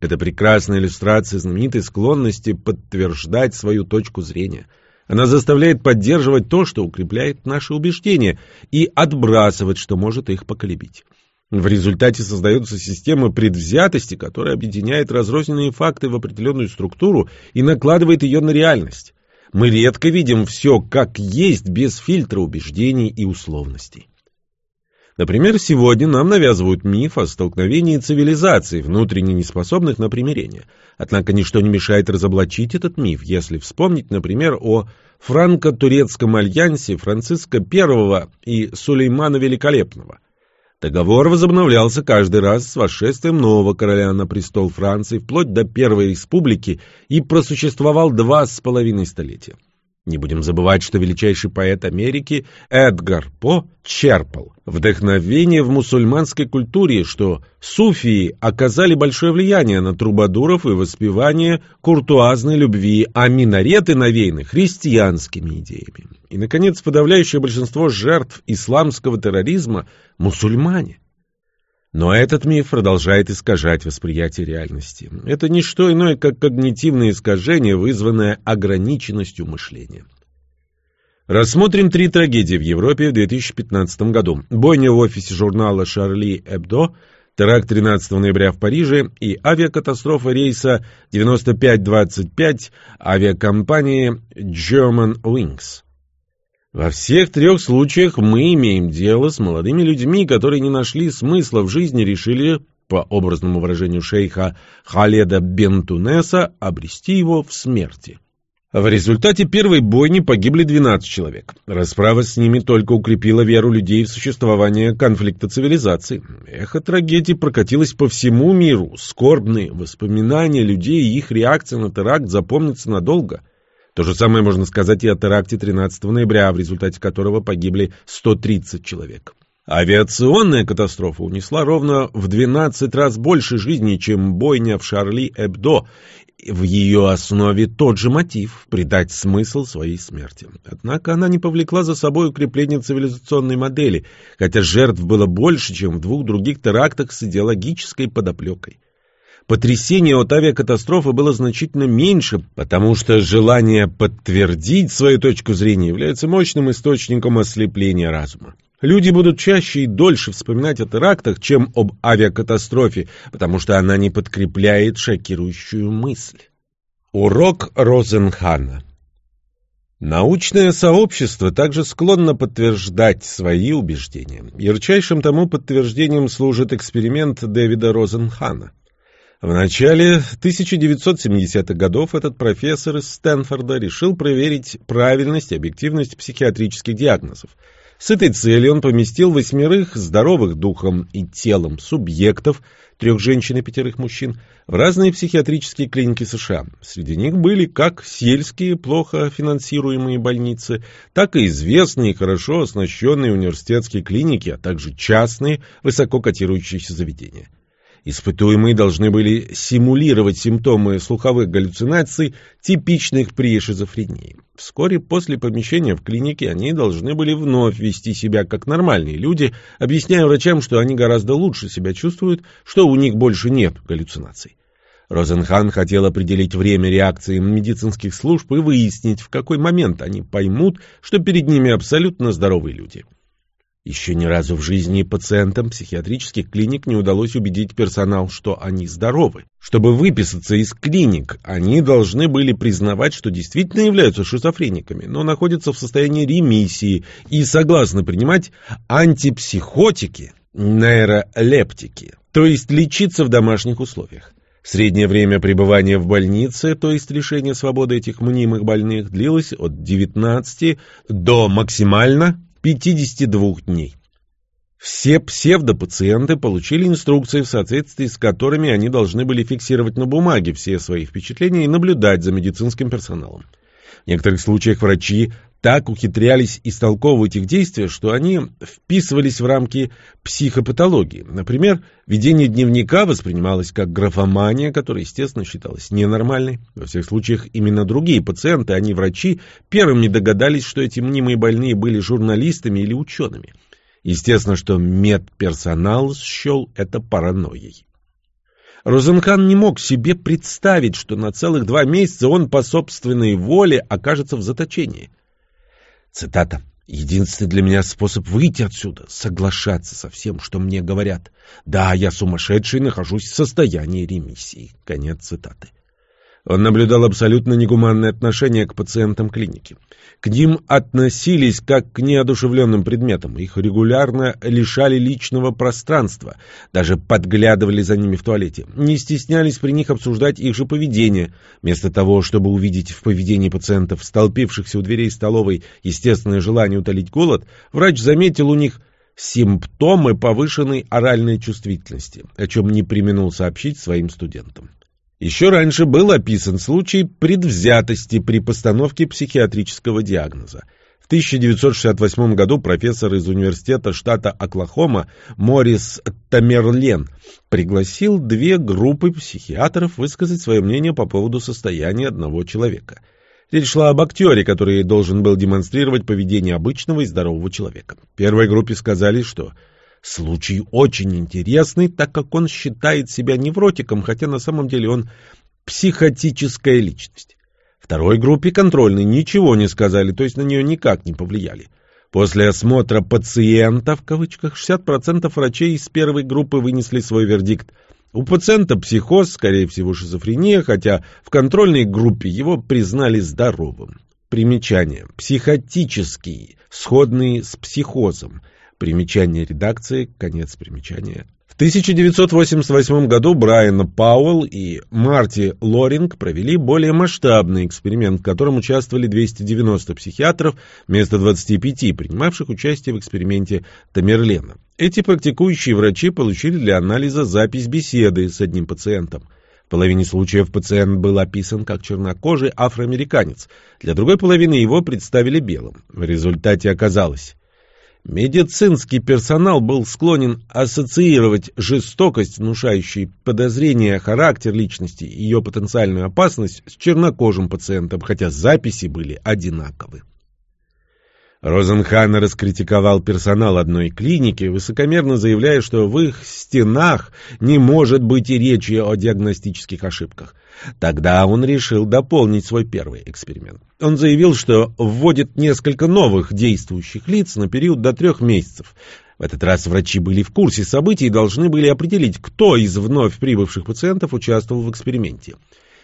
Это прекрасная иллюстрация знаменитой склонности подтверждать свою точку зрения. Она заставляет поддерживать то, что укрепляет наши убеждения, и отбрасывать, что может их поколебить. В результате создается система предвзятости, которая объединяет разрозненные факты в определенную структуру и накладывает ее на реальность. Мы редко видим все как есть, без фильтра убеждений и условностей. Например, сегодня нам навязывают миф о столкновении цивилизаций, внутренне неспособных на примирение. Однако ничто не мешает разоблачить этот миф, если вспомнить, например, о франко-турецком альянсе Франциска I и Сулеймана Великолепного. Договор возобновлялся каждый раз с восшествием нового короля на престол Франции вплоть до Первой Республики и просуществовал два с половиной столетия. Не будем забывать, что величайший поэт Америки Эдгар По черпал вдохновение в мусульманской культуре, что суфии оказали большое влияние на трубадуров и воспевание куртуазной любви, а минареты навеяны христианскими идеями. И, наконец, подавляющее большинство жертв исламского терроризма – мусульмане. Но этот миф продолжает искажать восприятие реальности. Это не что иное, как когнитивное искажение, вызванное ограниченностью мышления. Рассмотрим три трагедии в Европе в 2015 году. Бойня в офисе журнала «Шарли Эбдо», теракт 13 ноября в Париже и авиакатастрофа рейса 9525 авиакомпании German Wings. Во всех трех случаях мы имеем дело с молодыми людьми, которые не нашли смысла в жизни, решили, по образному выражению шейха Халеда Бентунеса, обрести его в смерти. В результате первой бойни погибли 12 человек. Расправа с ними только укрепила веру людей в существование конфликта цивилизаций. Эхо трагедии прокатилось по всему миру. Скорбные воспоминания людей и их реакция на теракт запомнятся надолго – то же самое можно сказать и о теракте 13 ноября, в результате которого погибли 130 человек. Авиационная катастрофа унесла ровно в 12 раз больше жизней, чем бойня в Шарли-Эбдо. В ее основе тот же мотив – придать смысл своей смерти. Однако она не повлекла за собой укрепление цивилизационной модели, хотя жертв было больше, чем в двух других терактах с идеологической подоплекой. Потрясение от авиакатастрофы было значительно меньше, потому что желание подтвердить свою точку зрения является мощным источником ослепления разума. Люди будут чаще и дольше вспоминать о терактах, чем об авиакатастрофе, потому что она не подкрепляет шокирующую мысль. Урок Розенхана Научное сообщество также склонно подтверждать свои убеждения. Ярчайшим тому подтверждением служит эксперимент Дэвида Розенхана. В начале 1970-х годов этот профессор из Стэнфорда решил проверить правильность и объективность психиатрических диагнозов. С этой целью он поместил восьмерых здоровых духом и телом субъектов, трех женщин и пятерых мужчин, в разные психиатрические клиники США. Среди них были как сельские, плохо финансируемые больницы, так и известные, хорошо оснащенные университетские клиники, а также частные, высоко котирующиеся заведения. Испытуемые должны были симулировать симптомы слуховых галлюцинаций, типичных при шизофрении. Вскоре после помещения в клинике они должны были вновь вести себя как нормальные люди, объясняя врачам, что они гораздо лучше себя чувствуют, что у них больше нет галлюцинаций. Розенхан хотел определить время реакции медицинских служб и выяснить, в какой момент они поймут, что перед ними абсолютно здоровые люди. Еще ни разу в жизни пациентам психиатрических клиник не удалось убедить персонал, что они здоровы. Чтобы выписаться из клиник, они должны были признавать, что действительно являются шизофрениками, но находятся в состоянии ремиссии и согласны принимать антипсихотики, нейролептики, то есть лечиться в домашних условиях. Среднее время пребывания в больнице, то есть лишение свободы этих мнимых больных, длилось от 19 до максимально 52 дней. Все псевдопациенты получили инструкции, в соответствии с которыми они должны были фиксировать на бумаге все свои впечатления и наблюдать за медицинским персоналом. В некоторых случаях врачи так ухитрялись истолковывать их действия, что они вписывались в рамки психопатологии. Например, ведение дневника воспринималось как графомания, которая, естественно, считалась ненормальной. Во всех случаях именно другие пациенты, а не врачи, первыми догадались, что эти мнимые больные были журналистами или учеными. Естественно, что медперсонал счел это паранойей. Розенхан не мог себе представить, что на целых два месяца он по собственной воле окажется в заточении. Цитата. «Единственный для меня способ выйти отсюда — соглашаться со всем, что мне говорят. Да, я сумасшедший, нахожусь в состоянии ремиссии». Конец цитаты. Он наблюдал абсолютно негуманное отношение к пациентам клиники. К ним относились как к неодушевленным предметам, их регулярно лишали личного пространства, даже подглядывали за ними в туалете, не стеснялись при них обсуждать их же поведение. Вместо того, чтобы увидеть в поведении пациентов, столпившихся у дверей столовой, естественное желание утолить голод, врач заметил у них симптомы повышенной оральной чувствительности, о чем не применул сообщить своим студентам. Еще раньше был описан случай предвзятости при постановке психиатрического диагноза. В 1968 году профессор из университета штата Оклахома Морис Тамерлен пригласил две группы психиатров высказать свое мнение по поводу состояния одного человека. Речь шла об актере, который должен был демонстрировать поведение обычного и здорового человека. В первой группе сказали, что Случай очень интересный, так как он считает себя невротиком, хотя на самом деле он психотическая личность. Второй группе контрольной ничего не сказали, то есть на нее никак не повлияли. После осмотра «пациента» в кавычках 60% врачей из первой группы вынесли свой вердикт. У пациента психоз, скорее всего шизофрения, хотя в контрольной группе его признали здоровым. Примечание. Психотический, сходный с психозом – Примечание редакции, конец примечания. В 1988 году Брайан Пауэлл и Марти Лоринг провели более масштабный эксперимент, в котором участвовали 290 психиатров вместо 25, принимавших участие в эксперименте Тамерлена. Эти практикующие врачи получили для анализа запись беседы с одним пациентом. В половине случаев пациент был описан как чернокожий афроамериканец, для другой половины его представили белым. В результате оказалось, Медицинский персонал был склонен ассоциировать жестокость, внушающую подозрения характер личности и ее потенциальную опасность с чернокожим пациентом, хотя записи были одинаковы. Розенхан раскритиковал персонал одной клиники, высокомерно заявляя, что в их стенах не может быть и речи о диагностических ошибках. Тогда он решил дополнить свой первый эксперимент. Он заявил, что вводит несколько новых действующих лиц на период до трех месяцев. В этот раз врачи были в курсе событий и должны были определить, кто из вновь прибывших пациентов участвовал в эксперименте.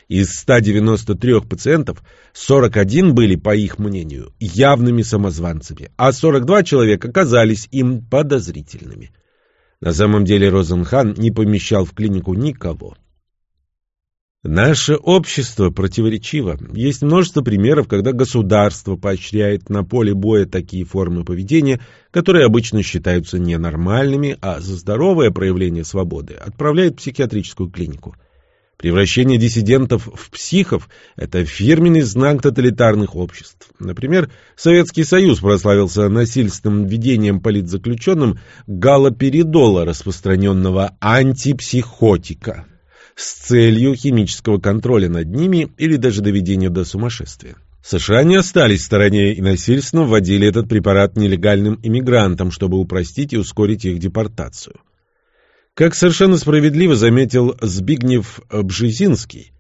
Из 193 пациентов 41 были, по их мнению, явными самозванцами, а 42 человека оказались им подозрительными. На самом деле Розенхан не помещал в клинику никого. Наше общество противоречиво. Есть множество примеров, когда государство поощряет на поле боя такие формы поведения, которые обычно считаются ненормальными, а за здоровое проявление свободы отправляет в психиатрическую клинику. Превращение диссидентов в психов – это фирменный знак тоталитарных обществ. Например, Советский Союз прославился насильственным введением политзаключенным галоперидола, распространенного антипсихотика, с целью химического контроля над ними или даже доведения до сумасшествия. США не остались в стороне и насильственно вводили этот препарат нелегальным иммигрантам, чтобы упростить и ускорить их депортацию. Как совершенно справедливо заметил Збигнев Бжезинский,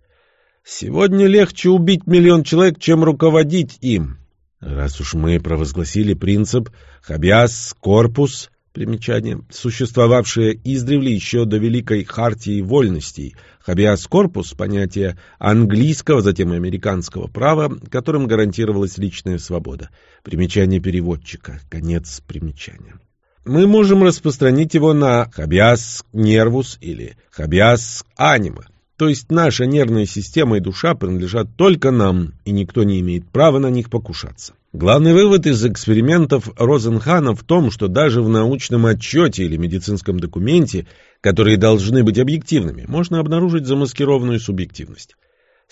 «Сегодня легче убить миллион человек, чем руководить им». Раз уж мы провозгласили принцип «хабиас корпус», примечание, существовавшее издревле еще до Великой Хартии Вольностей, хабиас корпус – понятие английского, затем американского права, которым гарантировалась личная свобода. Примечание переводчика. Конец примечания мы можем распространить его на хабиас нервус или хабиас анима. То есть наша нервная система и душа принадлежат только нам, и никто не имеет права на них покушаться. Главный вывод из экспериментов Розенхана в том, что даже в научном отчете или медицинском документе, которые должны быть объективными, можно обнаружить замаскированную субъективность.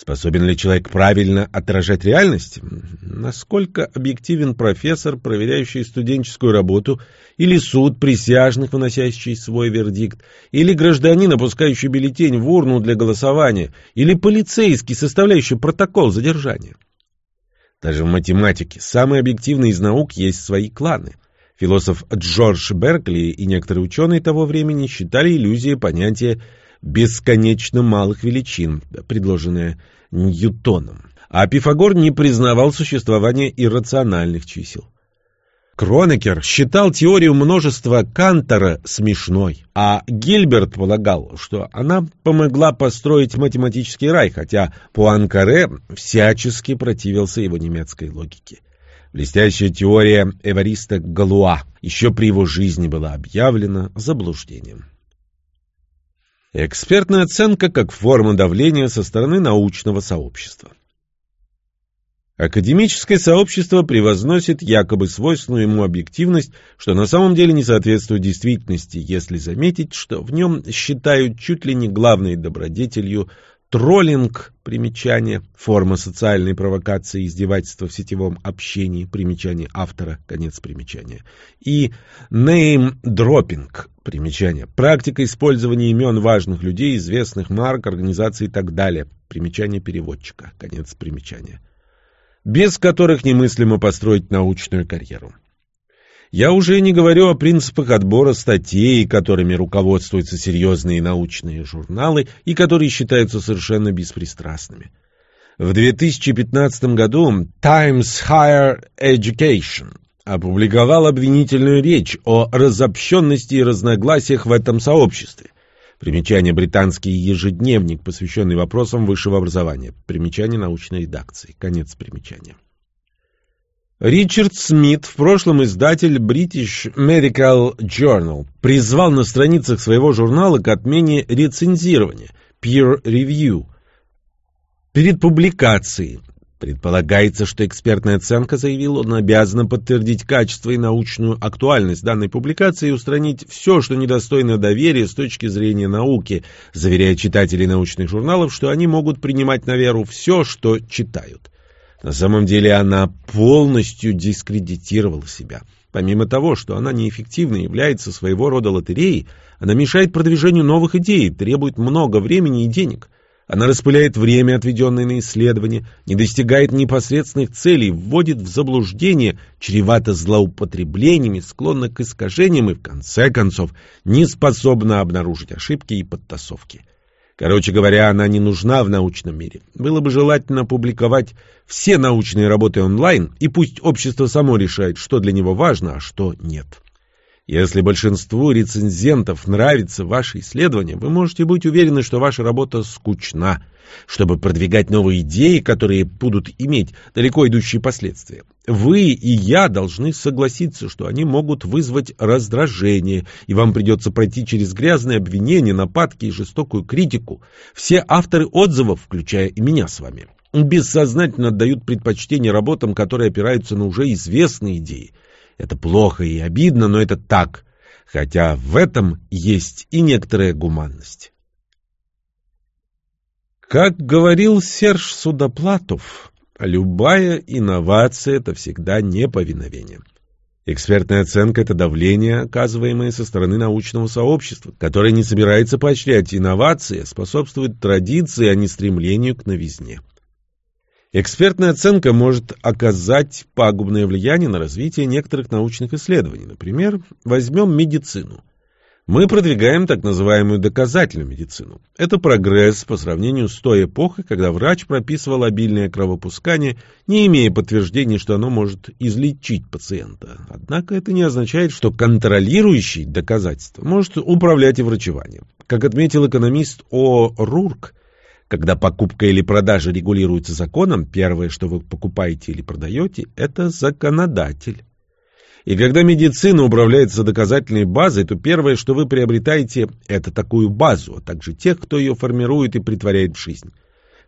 Способен ли человек правильно отражать реальность? Насколько объективен профессор, проверяющий студенческую работу, или суд присяжных, выносящий свой вердикт, или гражданин, опускающий бюллетень в урну для голосования, или полицейский, составляющий протокол задержания? Даже в математике, самый объективный из наук, есть свои кланы. Философ Джордж Беркли и некоторые ученые того времени считали иллюзией понятия бесконечно малых величин, предложенное Ньютоном. А Пифагор не признавал существование иррациональных чисел. Кронекер считал теорию множества Кантора смешной, а Гильберт полагал, что она помогла построить математический рай, хотя Пуанкаре всячески противился его немецкой логике. Блестящая теория Эвариста Галуа еще при его жизни была объявлена заблуждением. Экспертная оценка как форма давления со стороны научного сообщества. Академическое сообщество превозносит якобы свойственную ему объективность, что на самом деле не соответствует действительности, если заметить, что в нем считают чуть ли не главной добродетелью Троллинг, примечание, форма социальной провокации и издевательства в сетевом общении, примечание автора, конец примечания. И name-dropping, примечание, практика использования имен важных людей, известных марк, организаций и так далее, примечание переводчика, конец примечания, без которых немыслимо построить научную карьеру. Я уже не говорю о принципах отбора статей, которыми руководствуются серьезные научные журналы и которые считаются совершенно беспристрастными. В 2015 году Times Higher Education опубликовал обвинительную речь о разобщенности и разногласиях в этом сообществе. Примечание «Британский ежедневник», посвященный вопросам высшего образования. Примечание научной редакции. Конец примечания. Ричард Смит, в прошлом издатель British Medical Journal, призвал на страницах своего журнала к отмене рецензирования, peer review, перед публикацией. Предполагается, что экспертная оценка, заявил он, обязана подтвердить качество и научную актуальность данной публикации и устранить все, что недостойно доверия с точки зрения науки, заверяя читателей научных журналов, что они могут принимать на веру все, что читают. На самом деле она полностью дискредитировала себя. Помимо того, что она неэффективна и является своего рода лотереей, она мешает продвижению новых идей, требует много времени и денег. Она распыляет время, отведенное на исследование, не достигает непосредственных целей, вводит в заблуждение, чревато злоупотреблениями, склонна к искажениям и, в конце концов, не способна обнаружить ошибки и подтасовки. Короче говоря, она не нужна в научном мире. Было бы желательно публиковать все научные работы онлайн, и пусть общество само решает, что для него важно, а что нет. Если большинству рецензентов нравится ваше исследование, вы можете быть уверены, что ваша работа скучна чтобы продвигать новые идеи, которые будут иметь далеко идущие последствия. Вы и я должны согласиться, что они могут вызвать раздражение, и вам придется пройти через грязные обвинения, нападки и жестокую критику. Все авторы отзывов, включая и меня с вами, бессознательно отдают предпочтение работам, которые опираются на уже известные идеи. Это плохо и обидно, но это так, хотя в этом есть и некоторая гуманность. Как говорил Серж Судоплатов, любая инновация – это всегда неповиновение. Экспертная оценка – это давление, оказываемое со стороны научного сообщества, которое не собирается поощрять инновации, способствует традиции, а не стремлению к новизне. Экспертная оценка может оказать пагубное влияние на развитие некоторых научных исследований. Например, возьмем медицину. Мы продвигаем так называемую доказательную медицину. Это прогресс по сравнению с той эпохой, когда врач прописывал обильное кровопускание, не имея подтверждений, что оно может излечить пациента. Однако это не означает, что контролирующий доказательства может управлять и врачеванием. Как отметил экономист О. Рурк, когда покупка или продажа регулируется законом, первое, что вы покупаете или продаете, это законодатель. И когда медицина управляется доказательной базой, то первое, что вы приобретаете, это такую базу, а также тех, кто ее формирует и притворяет в жизнь.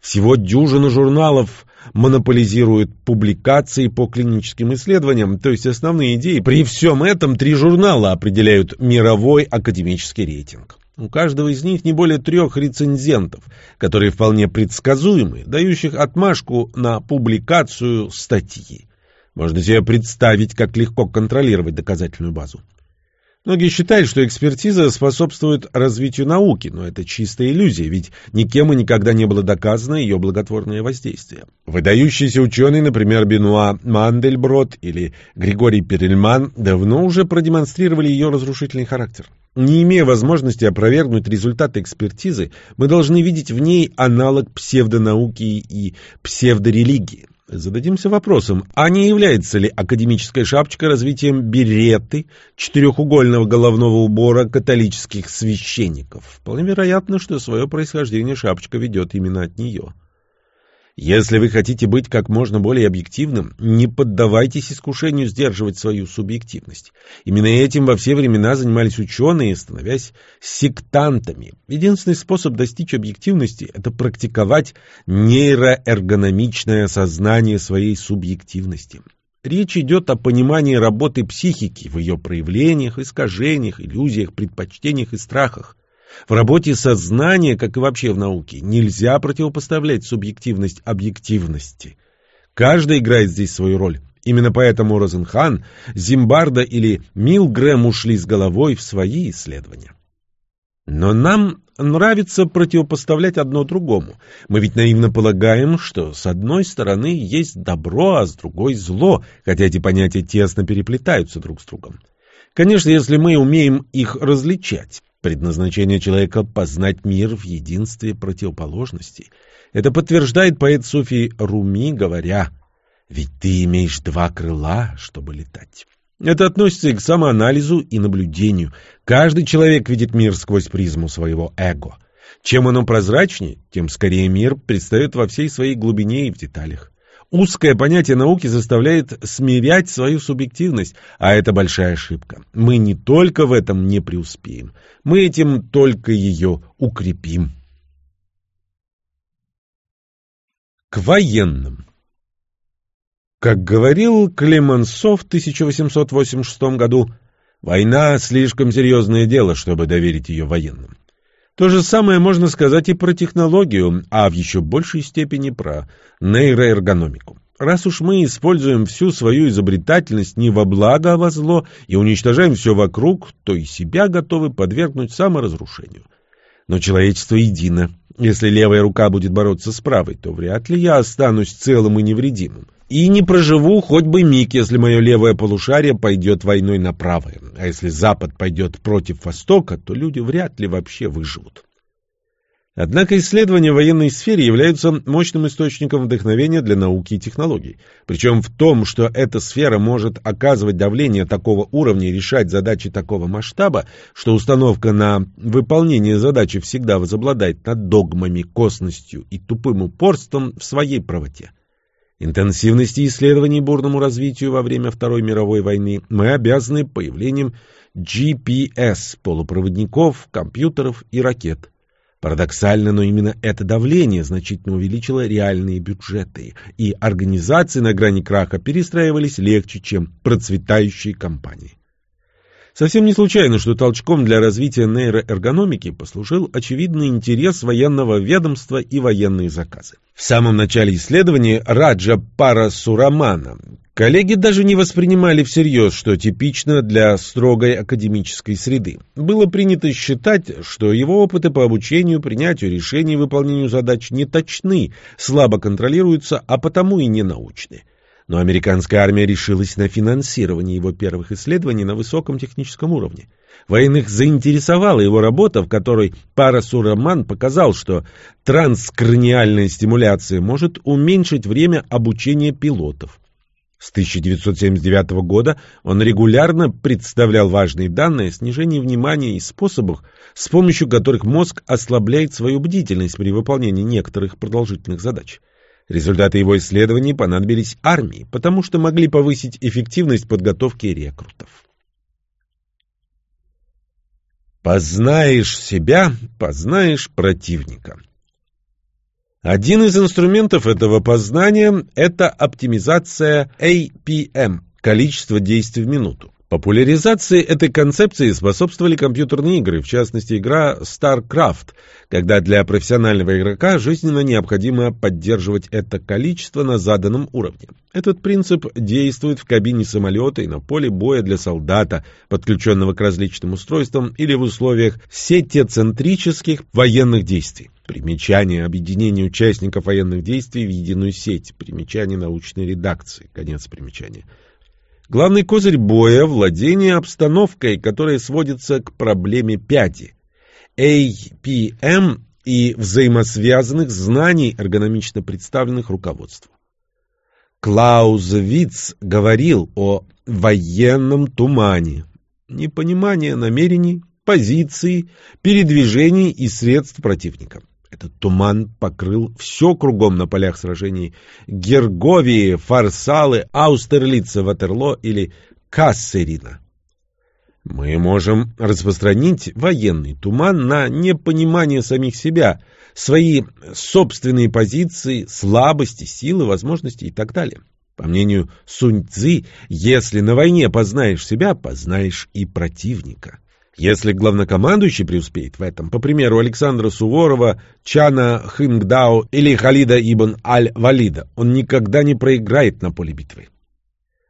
Всего дюжина журналов монополизирует публикации по клиническим исследованиям, то есть основные идеи. При всем этом три журнала определяют мировой академический рейтинг. У каждого из них не более трех рецензентов, которые вполне предсказуемы, дающих отмашку на публикацию статьи. Можно себе представить, как легко контролировать доказательную базу. Многие считают, что экспертиза способствует развитию науки, но это чистая иллюзия, ведь никем и никогда не было доказано ее благотворное воздействие. Выдающиеся ученые, например, Бенуа Мандельброд или Григорий Перельман, давно уже продемонстрировали ее разрушительный характер. Не имея возможности опровергнуть результаты экспертизы, мы должны видеть в ней аналог псевдонауки и псевдорелигии. Зададимся вопросом, а не является ли академическая шапочка развитием береты, четырехугольного головного убора католических священников? Вполне вероятно, что свое происхождение шапочка ведет именно от нее. Если вы хотите быть как можно более объективным, не поддавайтесь искушению сдерживать свою субъективность. Именно этим во все времена занимались ученые, становясь сектантами. Единственный способ достичь объективности – это практиковать нейроэргономичное осознание своей субъективности. Речь идет о понимании работы психики в ее проявлениях, искажениях, иллюзиях, предпочтениях и страхах. В работе сознания, как и вообще в науке, нельзя противопоставлять субъективность объективности. Каждый играет здесь свою роль. Именно поэтому Розенхан, Зимбарда или Милгрэм ушли с головой в свои исследования. Но нам нравится противопоставлять одно другому. Мы ведь наивно полагаем, что с одной стороны есть добро, а с другой зло, хотя эти понятия тесно переплетаются друг с другом. Конечно, если мы умеем их различать. Предназначение человека — познать мир в единстве противоположностей. Это подтверждает поэт Суфий Руми, говоря «Ведь ты имеешь два крыла, чтобы летать». Это относится и к самоанализу и наблюдению. Каждый человек видит мир сквозь призму своего эго. Чем оно прозрачнее, тем скорее мир предстает во всей своей глубине и в деталях. Узкое понятие науки заставляет смирять свою субъективность, а это большая ошибка. Мы не только в этом не преуспеем, мы этим только ее укрепим. К военным. Как говорил Клемансо в 1886 году, война – слишком серьезное дело, чтобы доверить ее военным. То же самое можно сказать и про технологию, а в еще большей степени про нейроэргономику. Раз уж мы используем всю свою изобретательность не во благо, а во зло и уничтожаем все вокруг, то и себя готовы подвергнуть саморазрушению. Но человечество едино. Если левая рука будет бороться с правой, то вряд ли я останусь целым и невредимым. И не проживу хоть бы миг, если мое левое полушарие пойдет войной на правое. А если Запад пойдет против Востока, то люди вряд ли вообще выживут. Однако исследования в военной сфере являются мощным источником вдохновения для науки и технологий. Причем в том, что эта сфера может оказывать давление такого уровня и решать задачи такого масштаба, что установка на выполнение задачи всегда возобладает над догмами, косностью и тупым упорством в своей правоте. Интенсивности исследований бурному развитию во время Второй мировой войны мы обязаны появлением GPS, полупроводников, компьютеров и ракет. Парадоксально, но именно это давление значительно увеличило реальные бюджеты, и организации на грани краха перестраивались легче, чем процветающие компании. Совсем не случайно, что толчком для развития нейроэргономики послужил очевидный интерес военного ведомства и военные заказы. В самом начале исследования Раджа Парасурамана коллеги даже не воспринимали всерьез, что типично для строгой академической среды. Было принято считать, что его опыты по обучению, принятию решений и выполнению задач не точны, слабо контролируются, а потому и не научны. Но американская армия решилась на финансирование его первых исследований на высоком техническом уровне. Военных заинтересовала его работа, в которой Парасураман показал, что транскраниальная стимуляция может уменьшить время обучения пилотов. С 1979 года он регулярно представлял важные данные о снижении внимания и способах, с помощью которых мозг ослабляет свою бдительность при выполнении некоторых продолжительных задач. Результаты его исследований понадобились армии, потому что могли повысить эффективность подготовки рекрутов. Познаешь себя, познаешь противника. Один из инструментов этого познания – это оптимизация APM – количество действий в минуту. Популяризации этой концепции способствовали компьютерные игры, в частности игра StarCraft, когда для профессионального игрока жизненно необходимо поддерживать это количество на заданном уровне. Этот принцип действует в кабине самолета и на поле боя для солдата, подключенного к различным устройствам или в условиях сетецентрических военных действий. Примечание объединения участников военных действий в единую сеть. Примечание научной редакции. Конец примечания. Главный козырь боя – владение обстановкой, которая сводится к проблеме пяти. APM и взаимосвязанных знаний, эргономично представленных руководству. Клаузевиц говорил о военном тумане, непонимание намерений, позиций, передвижений и средств противника. Этот туман покрыл все кругом на полях сражений Герговии, Фарсалы, Аустерлица, Ватерло или Кассерина. Мы можем распространить военный туман на непонимание самих себя, свои собственные позиции, слабости, силы, возможности и так далее. По мнению Сунь Цзы, если на войне познаешь себя, познаешь и противника. Если главнокомандующий преуспеет в этом, по примеру Александра Суворова, Чана Хингдао или Халида ибн Аль-Валида, он никогда не проиграет на поле битвы.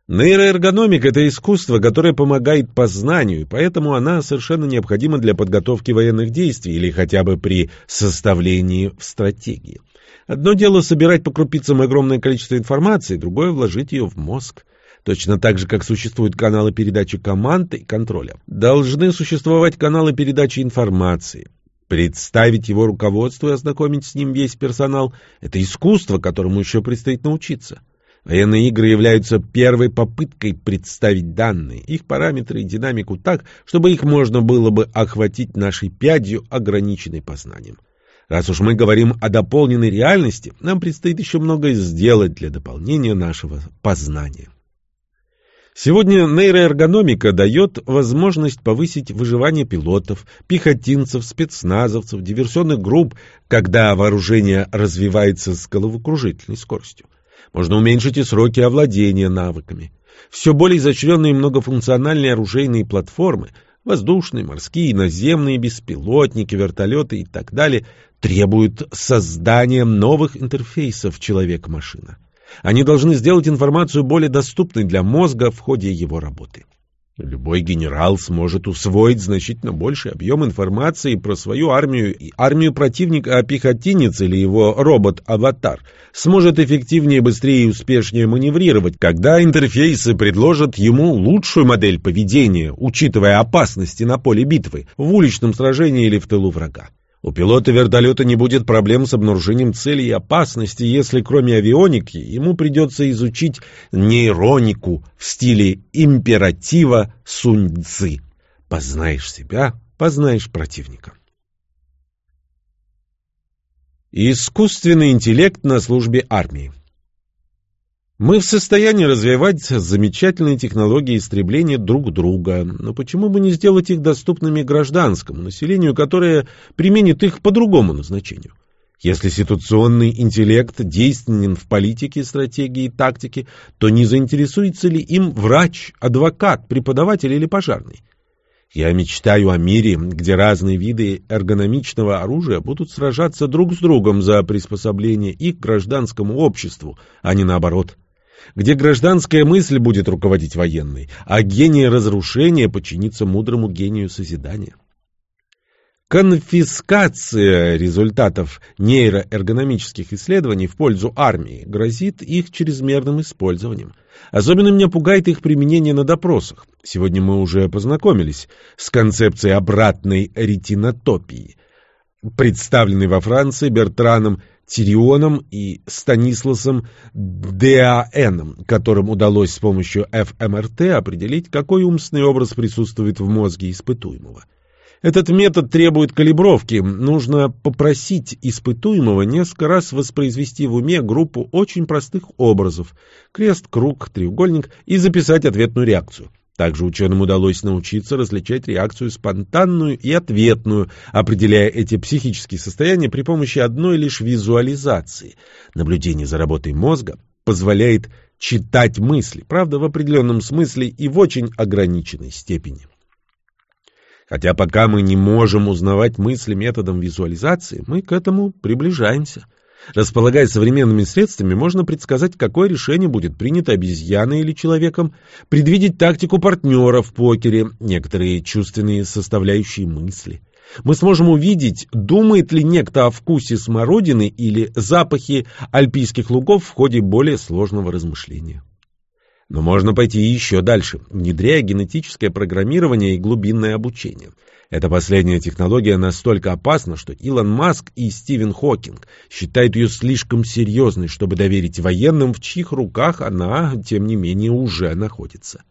Нейроэргономика – это искусство, которое помогает познанию, и поэтому она совершенно необходима для подготовки военных действий или хотя бы при составлении в стратегии. Одно дело собирать по крупицам огромное количество информации, другое – вложить ее в мозг. Точно так же, как существуют каналы передачи команд и контроля, должны существовать каналы передачи информации. Представить его руководству и ознакомить с ним весь персонал – это искусство, которому еще предстоит научиться. Военные игры являются первой попыткой представить данные, их параметры и динамику так, чтобы их можно было бы охватить нашей пядью, ограниченной познанием. Раз уж мы говорим о дополненной реальности, нам предстоит еще многое сделать для дополнения нашего познания. Сегодня нейроэргономика дает возможность повысить выживание пилотов, пехотинцев, спецназовцев, диверсионных групп, когда вооружение развивается с головокружительной скоростью. Можно уменьшить и сроки овладения навыками. Все более изощренные многофункциональные оружейные платформы, воздушные, морские, наземные, беспилотники, вертолеты и так далее, требуют создания новых интерфейсов человек-машина. Они должны сделать информацию более доступной для мозга в ходе его работы. Любой генерал сможет усвоить значительно больший объем информации про свою армию и армию противника, а пехотинец или его робот-аватар сможет эффективнее, быстрее и успешнее маневрировать, когда интерфейсы предложат ему лучшую модель поведения, учитывая опасности на поле битвы, в уличном сражении или в тылу врага. У пилота вертолета не будет проблем с обнаружением целей и опасности, если кроме авионики ему придется изучить нейронику в стиле императива Сунь-Цзы. Познаешь себя, познаешь противника. Искусственный интеллект на службе армии мы в состоянии развивать замечательные технологии истребления друг друга, но почему бы не сделать их доступными гражданскому населению, которое применит их по другому назначению? Если ситуационный интеллект действенен в политике, стратегии и тактике, то не заинтересуется ли им врач, адвокат, преподаватель или пожарный? Я мечтаю о мире, где разные виды эргономичного оружия будут сражаться друг с другом за приспособление их к гражданскому обществу, а не наоборот где гражданская мысль будет руководить военной, а гений разрушения подчинится мудрому гению созидания. Конфискация результатов нейроэргономических исследований в пользу армии грозит их чрезмерным использованием. Особенно меня пугает их применение на допросах. Сегодня мы уже познакомились с концепцией обратной ретинотопии, представленной во Франции Бертраном Тирионом и Станисласом Деаэном, которым удалось с помощью ФМРТ определить, какой умственный образ присутствует в мозге испытуемого. Этот метод требует калибровки. Нужно попросить испытуемого несколько раз воспроизвести в уме группу очень простых образов – крест, круг, треугольник – и записать ответную реакцию. Также ученым удалось научиться различать реакцию спонтанную и ответную, определяя эти психические состояния при помощи одной лишь визуализации. Наблюдение за работой мозга позволяет читать мысли, правда, в определенном смысле и в очень ограниченной степени. Хотя пока мы не можем узнавать мысли методом визуализации, мы к этому приближаемся – Располагая современными средствами, можно предсказать, какое решение будет принято обезьяной или человеком, предвидеть тактику партнера в покере, некоторые чувственные составляющие мысли. Мы сможем увидеть, думает ли некто о вкусе смородины или запахе альпийских лугов в ходе более сложного размышления. Но можно пойти еще дальше, внедряя генетическое программирование и глубинное обучение – эта последняя технология настолько опасна, что Илон Маск и Стивен Хокинг считают ее слишком серьезной, чтобы доверить военным, в чьих руках она, тем не менее, уже находится.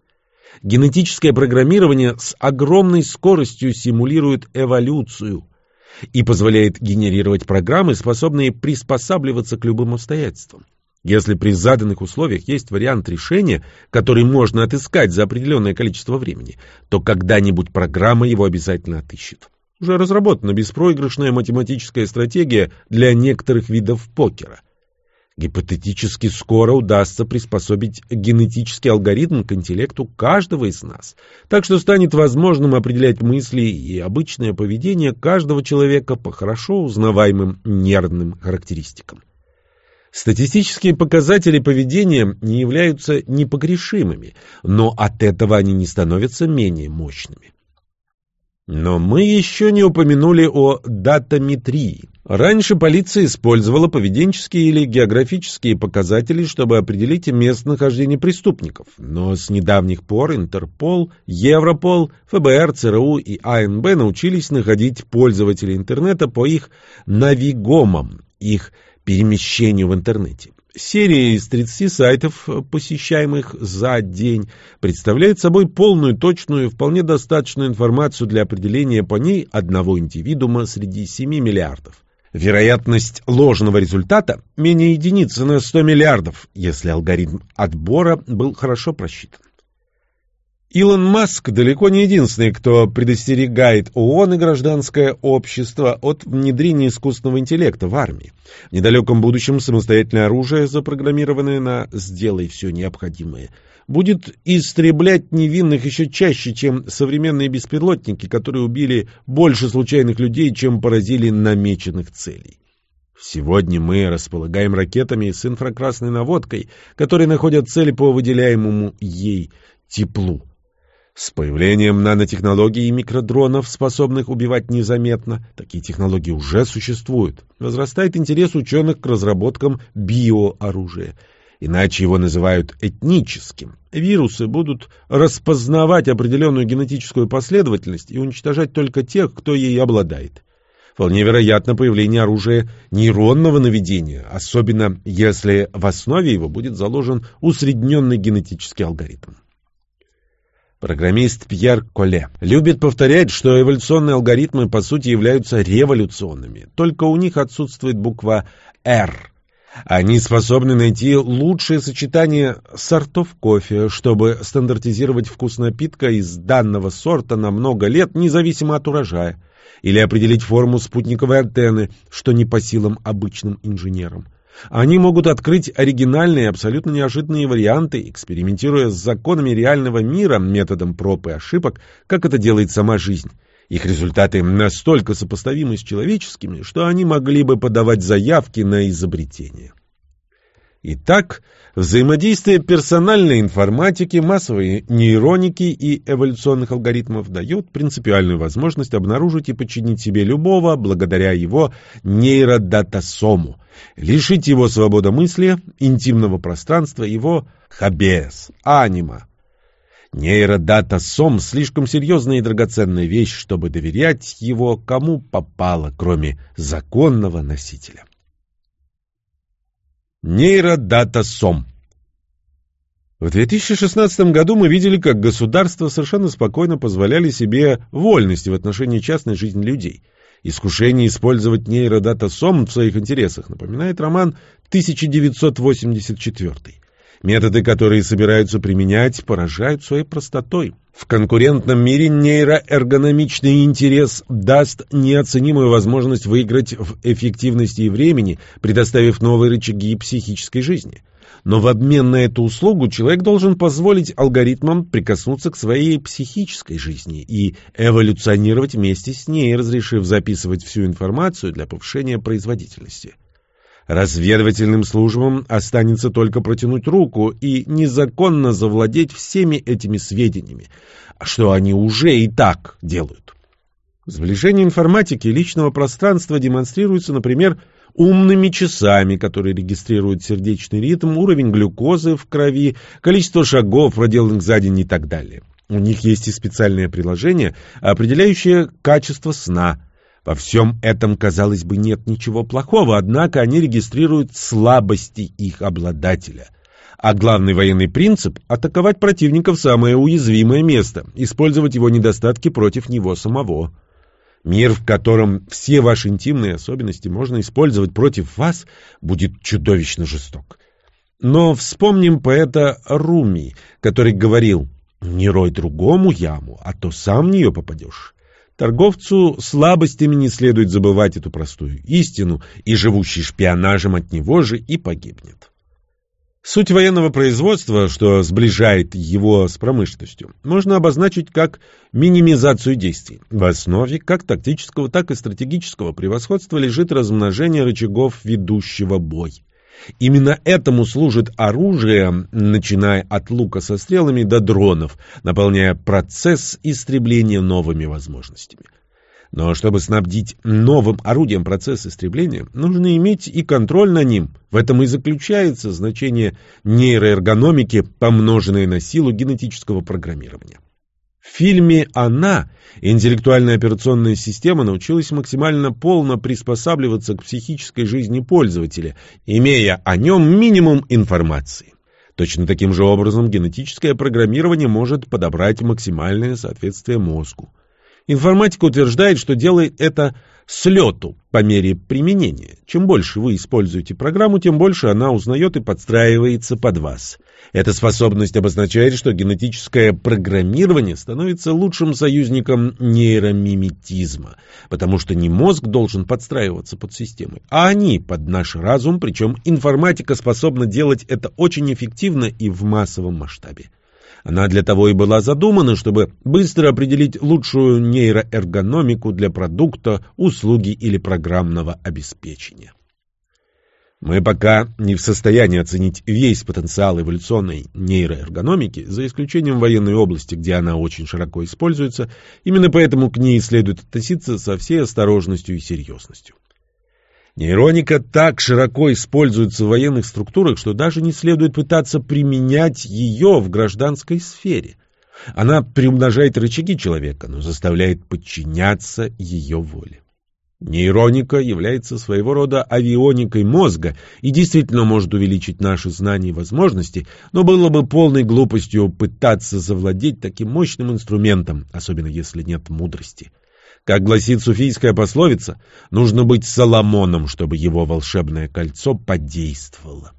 Генетическое программирование с огромной скоростью симулирует эволюцию и позволяет генерировать программы, способные приспосабливаться к любым обстоятельствам. Если при заданных условиях есть вариант решения, который можно отыскать за определенное количество времени, то когда-нибудь программа его обязательно отыщет. Уже разработана беспроигрышная математическая стратегия для некоторых видов покера. Гипотетически скоро удастся приспособить генетический алгоритм к интеллекту каждого из нас, так что станет возможным определять мысли и обычное поведение каждого человека по хорошо узнаваемым нервным характеристикам. Статистические показатели поведения не являются непогрешимыми, но от этого они не становятся менее мощными. Но мы еще не упомянули о датаметрии. Раньше полиция использовала поведенческие или географические показатели, чтобы определить местонахождение преступников. Но с недавних пор Интерпол, Европол, ФБР, ЦРУ и АНБ научились находить пользователей интернета по их навигомам, их перемещению в интернете. Серия из 30 сайтов, посещаемых за день, представляет собой полную, точную и вполне достаточную информацию для определения по ней одного индивидуума среди 7 миллиардов. Вероятность ложного результата менее единицы на 100 миллиардов, если алгоритм отбора был хорошо просчитан. Илон Маск далеко не единственный, кто предостерегает ООН и гражданское общество от внедрения искусственного интеллекта в армии. В недалеком будущем самостоятельное оружие, запрограммированное на «сделай все необходимое», будет истреблять невинных еще чаще, чем современные беспилотники, которые убили больше случайных людей, чем поразили намеченных целей. Сегодня мы располагаем ракетами с инфракрасной наводкой, которые находят цель по выделяемому ей теплу. С появлением нанотехнологий и микродронов, способных убивать незаметно, такие технологии уже существуют. Возрастает интерес ученых к разработкам биооружия. Иначе его называют этническим. Вирусы будут распознавать определенную генетическую последовательность и уничтожать только тех, кто ей обладает. Вполне вероятно появление оружия нейронного наведения, особенно если в основе его будет заложен усредненный генетический алгоритм. Программист Пьер Коле любит повторять, что эволюционные алгоритмы по сути являются революционными, только у них отсутствует буква «Р». Они способны найти лучшее сочетание сортов кофе, чтобы стандартизировать вкус напитка из данного сорта на много лет, независимо от урожая, или определить форму спутниковой антенны, что не по силам обычным инженерам. Они могут открыть оригинальные, абсолютно неожиданные варианты, экспериментируя с законами реального мира методом проб и ошибок, как это делает сама жизнь. Их результаты настолько сопоставимы с человеческими, что они могли бы подавать заявки на изобретение. Итак, взаимодействие персональной информатики, массовой нейроники и эволюционных алгоритмов дает принципиальную возможность обнаружить и подчинить себе любого благодаря его нейродатасому, лишить его свободомыслия, интимного пространства, его хабес, анима. Нейродатасом слишком серьезная и драгоценная вещь, чтобы доверять его кому попало, кроме законного носителя. Нейродатасом в 2016 году мы видели, как государства совершенно спокойно позволяли себе вольности в отношении частной жизни людей. Искушение использовать нейродатасом в своих интересах напоминает роман 1984. Методы, которые собираются применять, поражают своей простотой. В конкурентном мире нейроэргономичный интерес даст неоценимую возможность выиграть в эффективности и времени, предоставив новые рычаги психической жизни. Но в обмен на эту услугу человек должен позволить алгоритмам прикоснуться к своей психической жизни и эволюционировать вместе с ней, разрешив записывать всю информацию для повышения производительности. Разведывательным службам останется только протянуть руку и незаконно завладеть всеми этими сведениями, что они уже и так делают. Сближение информатики личного пространства демонстрируется, например, умными часами, которые регистрируют сердечный ритм, уровень глюкозы в крови, количество шагов, проделанных за день и так далее. У них есть и специальное приложение, определяющее качество сна – во всем этом, казалось бы, нет ничего плохого, однако они регистрируют слабости их обладателя. А главный военный принцип – атаковать противника в самое уязвимое место, использовать его недостатки против него самого. Мир, в котором все ваши интимные особенности можно использовать против вас, будет чудовищно жесток. Но вспомним поэта Руми, который говорил «Не рой другому яму, а то сам в нее попадешь». Торговцу слабостями не следует забывать эту простую истину, и живущий шпионажем от него же и погибнет. Суть военного производства, что сближает его с промышленностью, можно обозначить как минимизацию действий. В основе как тактического, так и стратегического превосходства лежит размножение рычагов ведущего бой. Именно этому служит оружие, начиная от лука со стрелами до дронов, наполняя процесс истребления новыми возможностями. Но чтобы снабдить новым орудием процесс истребления, нужно иметь и контроль на ним. В этом и заключается значение нейроэргономики, помноженное на силу генетического программирования. В фильме «Она» интеллектуальная операционная система научилась максимально полно приспосабливаться к психической жизни пользователя, имея о нем минимум информации. Точно таким же образом генетическое программирование может подобрать максимальное соответствие мозгу. Информатика утверждает, что делает это с лету по мере применения. Чем больше вы используете программу, тем больше она узнает и подстраивается под вас. Эта способность обозначает, что генетическое программирование становится лучшим союзником нейромиметизма, потому что не мозг должен подстраиваться под системы, а они под наш разум, причем информатика способна делать это очень эффективно и в массовом масштабе. Она для того и была задумана, чтобы быстро определить лучшую нейроэргономику для продукта, услуги или программного обеспечения. Мы пока не в состоянии оценить весь потенциал эволюционной нейроэргономики, за исключением военной области, где она очень широко используется, именно поэтому к ней следует относиться со всей осторожностью и серьезностью. Нейроника так широко используется в военных структурах, что даже не следует пытаться применять ее в гражданской сфере. Она приумножает рычаги человека, но заставляет подчиняться ее воле. Нейроника является своего рода авионикой мозга и действительно может увеличить наши знания и возможности, но было бы полной глупостью пытаться завладеть таким мощным инструментом, особенно если нет мудрости. Как гласит суфийская пословица, нужно быть Соломоном, чтобы его волшебное кольцо подействовало.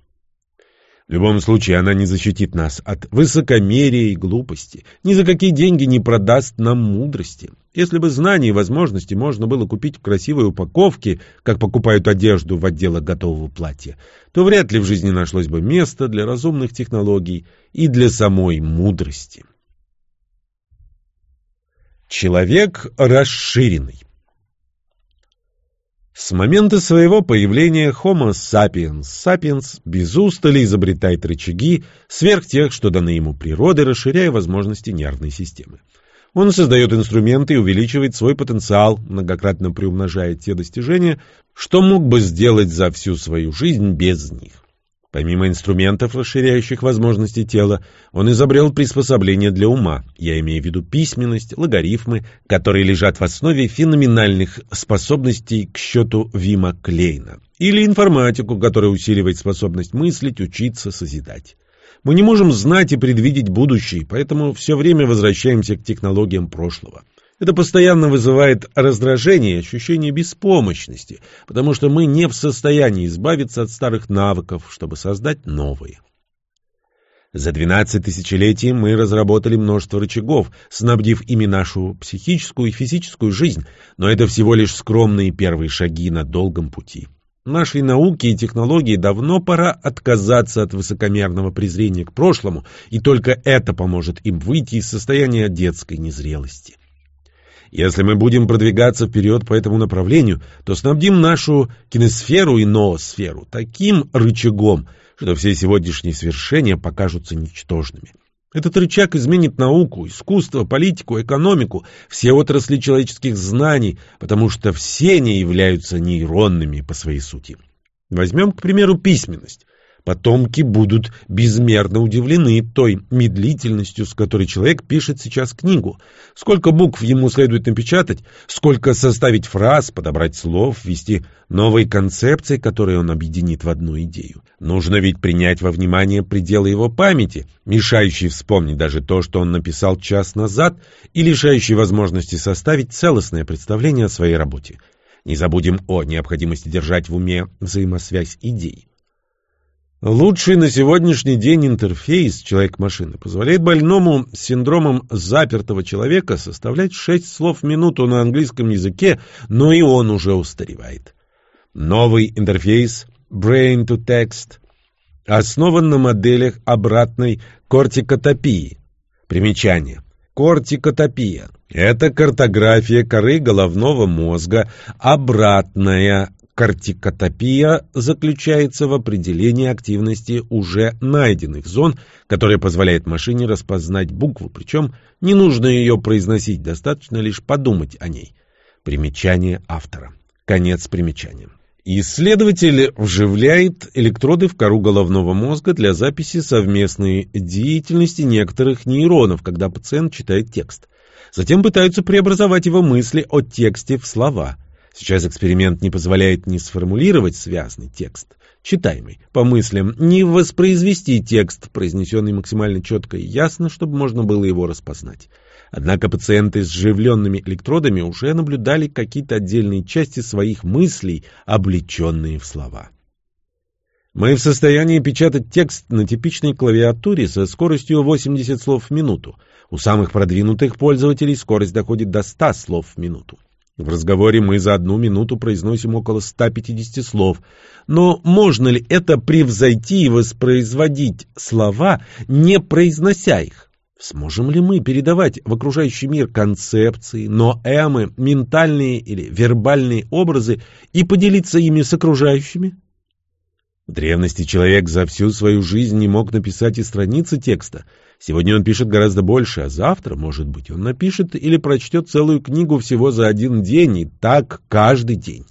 В любом случае, она не защитит нас от высокомерия и глупости, ни за какие деньги не продаст нам мудрости. Если бы знания и возможности можно было купить в красивой упаковке, как покупают одежду в отделах готового платья, то вряд ли в жизни нашлось бы место для разумных технологий и для самой мудрости. Человек расширенный с момента своего появления Homo sapiens sapiens без устали изобретает рычаги сверх тех, что даны ему природой, расширяя возможности нервной системы. Он создает инструменты и увеличивает свой потенциал, многократно приумножая те достижения, что мог бы сделать за всю свою жизнь без них. Помимо инструментов, расширяющих возможности тела, он изобрел приспособления для ума, я имею в виду письменность, логарифмы, которые лежат в основе феноменальных способностей к счету Вима Клейна, или информатику, которая усиливает способность мыслить, учиться, созидать. Мы не можем знать и предвидеть будущее, поэтому все время возвращаемся к технологиям прошлого. Это постоянно вызывает раздражение и ощущение беспомощности, потому что мы не в состоянии избавиться от старых навыков, чтобы создать новые. За 12 тысячелетий мы разработали множество рычагов, снабдив ими нашу психическую и физическую жизнь, но это всего лишь скромные первые шаги на долгом пути. Нашей науке и технологии давно пора отказаться от высокомерного презрения к прошлому, и только это поможет им выйти из состояния детской незрелости. Если мы будем продвигаться вперед по этому направлению, то снабдим нашу кинесферу и ноосферу таким рычагом, что все сегодняшние свершения покажутся ничтожными. Этот рычаг изменит науку, искусство, политику, экономику, все отрасли человеческих знаний, потому что все они являются нейронными по своей сути. Возьмем, к примеру, письменность. Потомки будут безмерно удивлены той медлительностью, с которой человек пишет сейчас книгу. Сколько букв ему следует напечатать, сколько составить фраз, подобрать слов, ввести новые концепции, которые он объединит в одну идею. Нужно ведь принять во внимание пределы его памяти, мешающие вспомнить даже то, что он написал час назад, и лишающие возможности составить целостное представление о своей работе. Не забудем о необходимости держать в уме взаимосвязь идей. Лучший на сегодняшний день интерфейс человек-машины позволяет больному с синдромом запертого человека составлять 6 слов в минуту на английском языке, но и он уже устаревает. Новый интерфейс Brain to Text основан на моделях обратной кортикотопии. Примечание. Кортикотопия – это картография коры головного мозга, обратная Кортикотопия заключается в определении активности уже найденных зон, которая позволяет машине распознать букву, причем не нужно ее произносить, достаточно лишь подумать о ней. Примечание автора. Конец примечания. Исследователь вживляет электроды в кору головного мозга для записи совместной деятельности некоторых нейронов, когда пациент читает текст. Затем пытаются преобразовать его мысли о тексте в слова. Сейчас эксперимент не позволяет ни сформулировать связный текст, читаемый, по мыслям, ни воспроизвести текст, произнесенный максимально четко и ясно, чтобы можно было его распознать. Однако пациенты с живленными электродами уже наблюдали какие-то отдельные части своих мыслей, облеченные в слова. Мы в состоянии печатать текст на типичной клавиатуре со скоростью 80 слов в минуту. У самых продвинутых пользователей скорость доходит до 100 слов в минуту. В разговоре мы за одну минуту произносим около 150 слов. Но можно ли это превзойти и воспроизводить слова, не произнося их? Сможем ли мы передавать в окружающий мир концепции, ноэмы, ментальные или вербальные образы и поделиться ими с окружающими? В древности человек за всю свою жизнь не мог написать и страницы текста – Сегодня он пишет гораздо больше, а завтра, может быть, он напишет или прочтет целую книгу всего за один день, и так каждый день.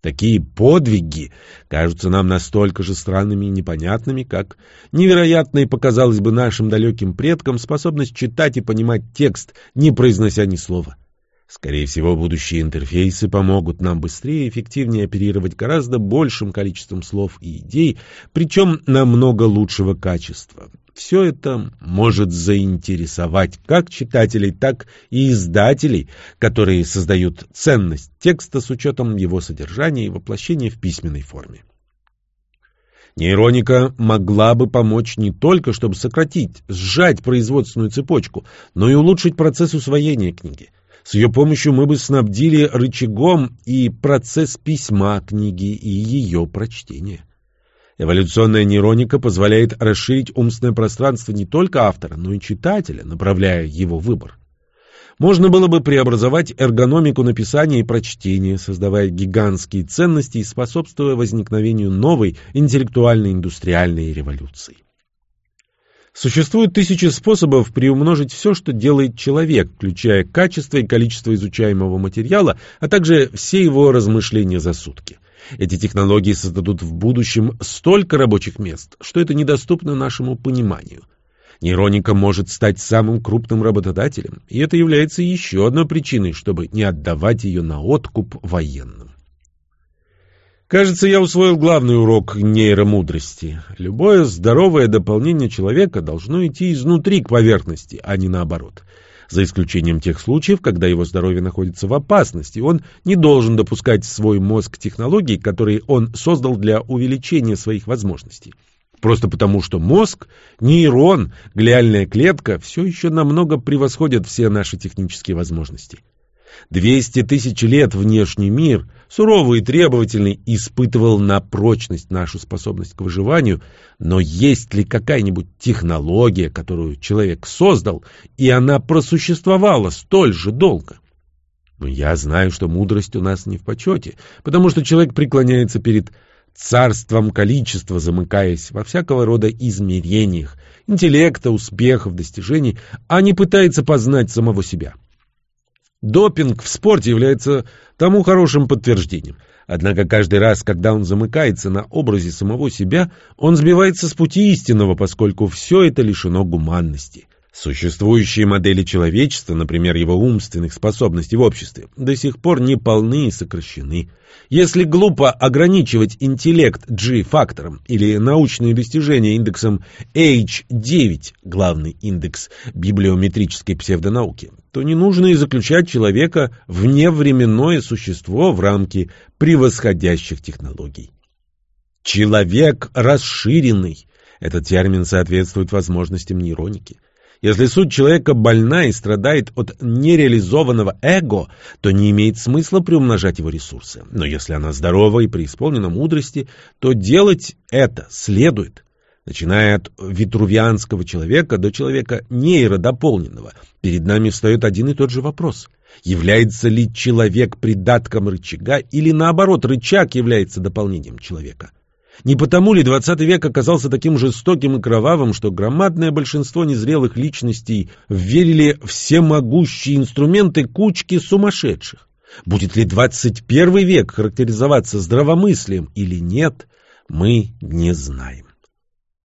Такие подвиги кажутся нам настолько же странными и непонятными, как невероятной показалось бы нашим далеким предкам способность читать и понимать текст, не произнося ни слова. Скорее всего, будущие интерфейсы помогут нам быстрее и эффективнее оперировать гораздо большим количеством слов и идей, причем намного лучшего качества. Все это может заинтересовать как читателей, так и издателей, которые создают ценность текста с учетом его содержания и воплощения в письменной форме. Нейроника могла бы помочь не только, чтобы сократить, сжать производственную цепочку, но и улучшить процесс усвоения книги. С ее помощью мы бы снабдили рычагом и процесс письма книги и ее прочтения. Эволюционная нейроника позволяет расширить умственное пространство не только автора, но и читателя, направляя его выбор. Можно было бы преобразовать эргономику написания и прочтения, создавая гигантские ценности и способствуя возникновению новой интеллектуальной индустриальной революции. Существует тысячи способов приумножить все, что делает человек, включая качество и количество изучаемого материала, а также все его размышления за сутки. Эти технологии создадут в будущем столько рабочих мест, что это недоступно нашему пониманию. Нейроника может стать самым крупным работодателем, и это является еще одной причиной, чтобы не отдавать ее на откуп военным. Кажется, я усвоил главный урок нейромудрости. Любое здоровое дополнение человека должно идти изнутри к поверхности, а не наоборот за исключением тех случаев, когда его здоровье находится в опасности. Он не должен допускать в свой мозг технологий, которые он создал для увеличения своих возможностей. Просто потому, что мозг, нейрон, глиальная клетка все еще намного превосходят все наши технические возможности. Двести тысяч лет внешний мир, суровый и требовательный, испытывал на прочность нашу способность к выживанию, но есть ли какая-нибудь технология, которую человек создал, и она просуществовала столь же долго? Но я знаю, что мудрость у нас не в почете, потому что человек преклоняется перед царством количества, замыкаясь во всякого рода измерениях, интеллекта, успехов, достижений, а не пытается познать самого себя. Допинг в спорте является тому хорошим подтверждением. Однако каждый раз, когда он замыкается на образе самого себя, он сбивается с пути истинного, поскольку все это лишено гуманности. Существующие модели человечества, например, его умственных способностей в обществе, до сих пор не полны и сокращены. Если глупо ограничивать интеллект G-фактором или научные достижения индексом H9, главный индекс библиометрической псевдонауки, то не нужно и заключать человека в невременное существо в рамки превосходящих технологий. Человек расширенный. Этот термин соответствует возможностям нейроники. Если суть человека больна и страдает от нереализованного эго, то не имеет смысла приумножать его ресурсы. Но если она здорова и преисполнена мудрости, то делать это следует. Начиная от витрувианского человека до человека нейродополненного, перед нами встает один и тот же вопрос. Является ли человек придатком рычага или наоборот рычаг является дополнением человека? Не потому ли XX век оказался таким жестоким и кровавым, что громадное большинство незрелых личностей верили всемогущие инструменты кучки сумасшедших? Будет ли 21 век характеризоваться здравомыслием или нет, мы не знаем.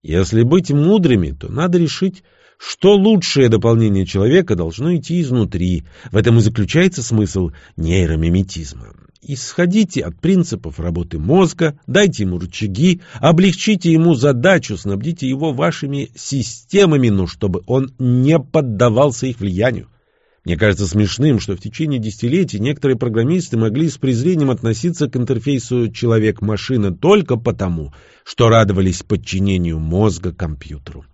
Если быть мудрыми, то надо решить, что лучшее дополнение человека должно идти изнутри. В этом и заключается смысл нейромиметизма. Исходите от принципов работы мозга, дайте ему рычаги, облегчите ему задачу, снабдите его вашими системами, но чтобы он не поддавался их влиянию. Мне кажется смешным, что в течение десятилетий некоторые программисты могли с презрением относиться к интерфейсу человек-машина только потому, что радовались подчинению мозга компьютеру.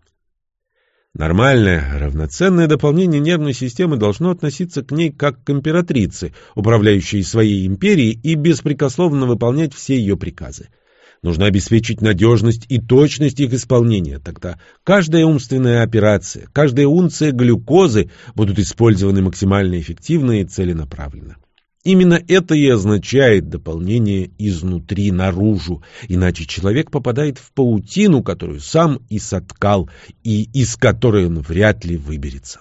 Нормальное, равноценное дополнение нервной системы должно относиться к ней как к императрице, управляющей своей империей и беспрекословно выполнять все ее приказы. Нужно обеспечить надежность и точность их исполнения. Тогда каждая умственная операция, каждая унция глюкозы будут использованы максимально эффективно и целенаправленно. Именно это и означает дополнение изнутри наружу, иначе человек попадает в паутину, которую сам и соткал, и из которой он вряд ли выберется.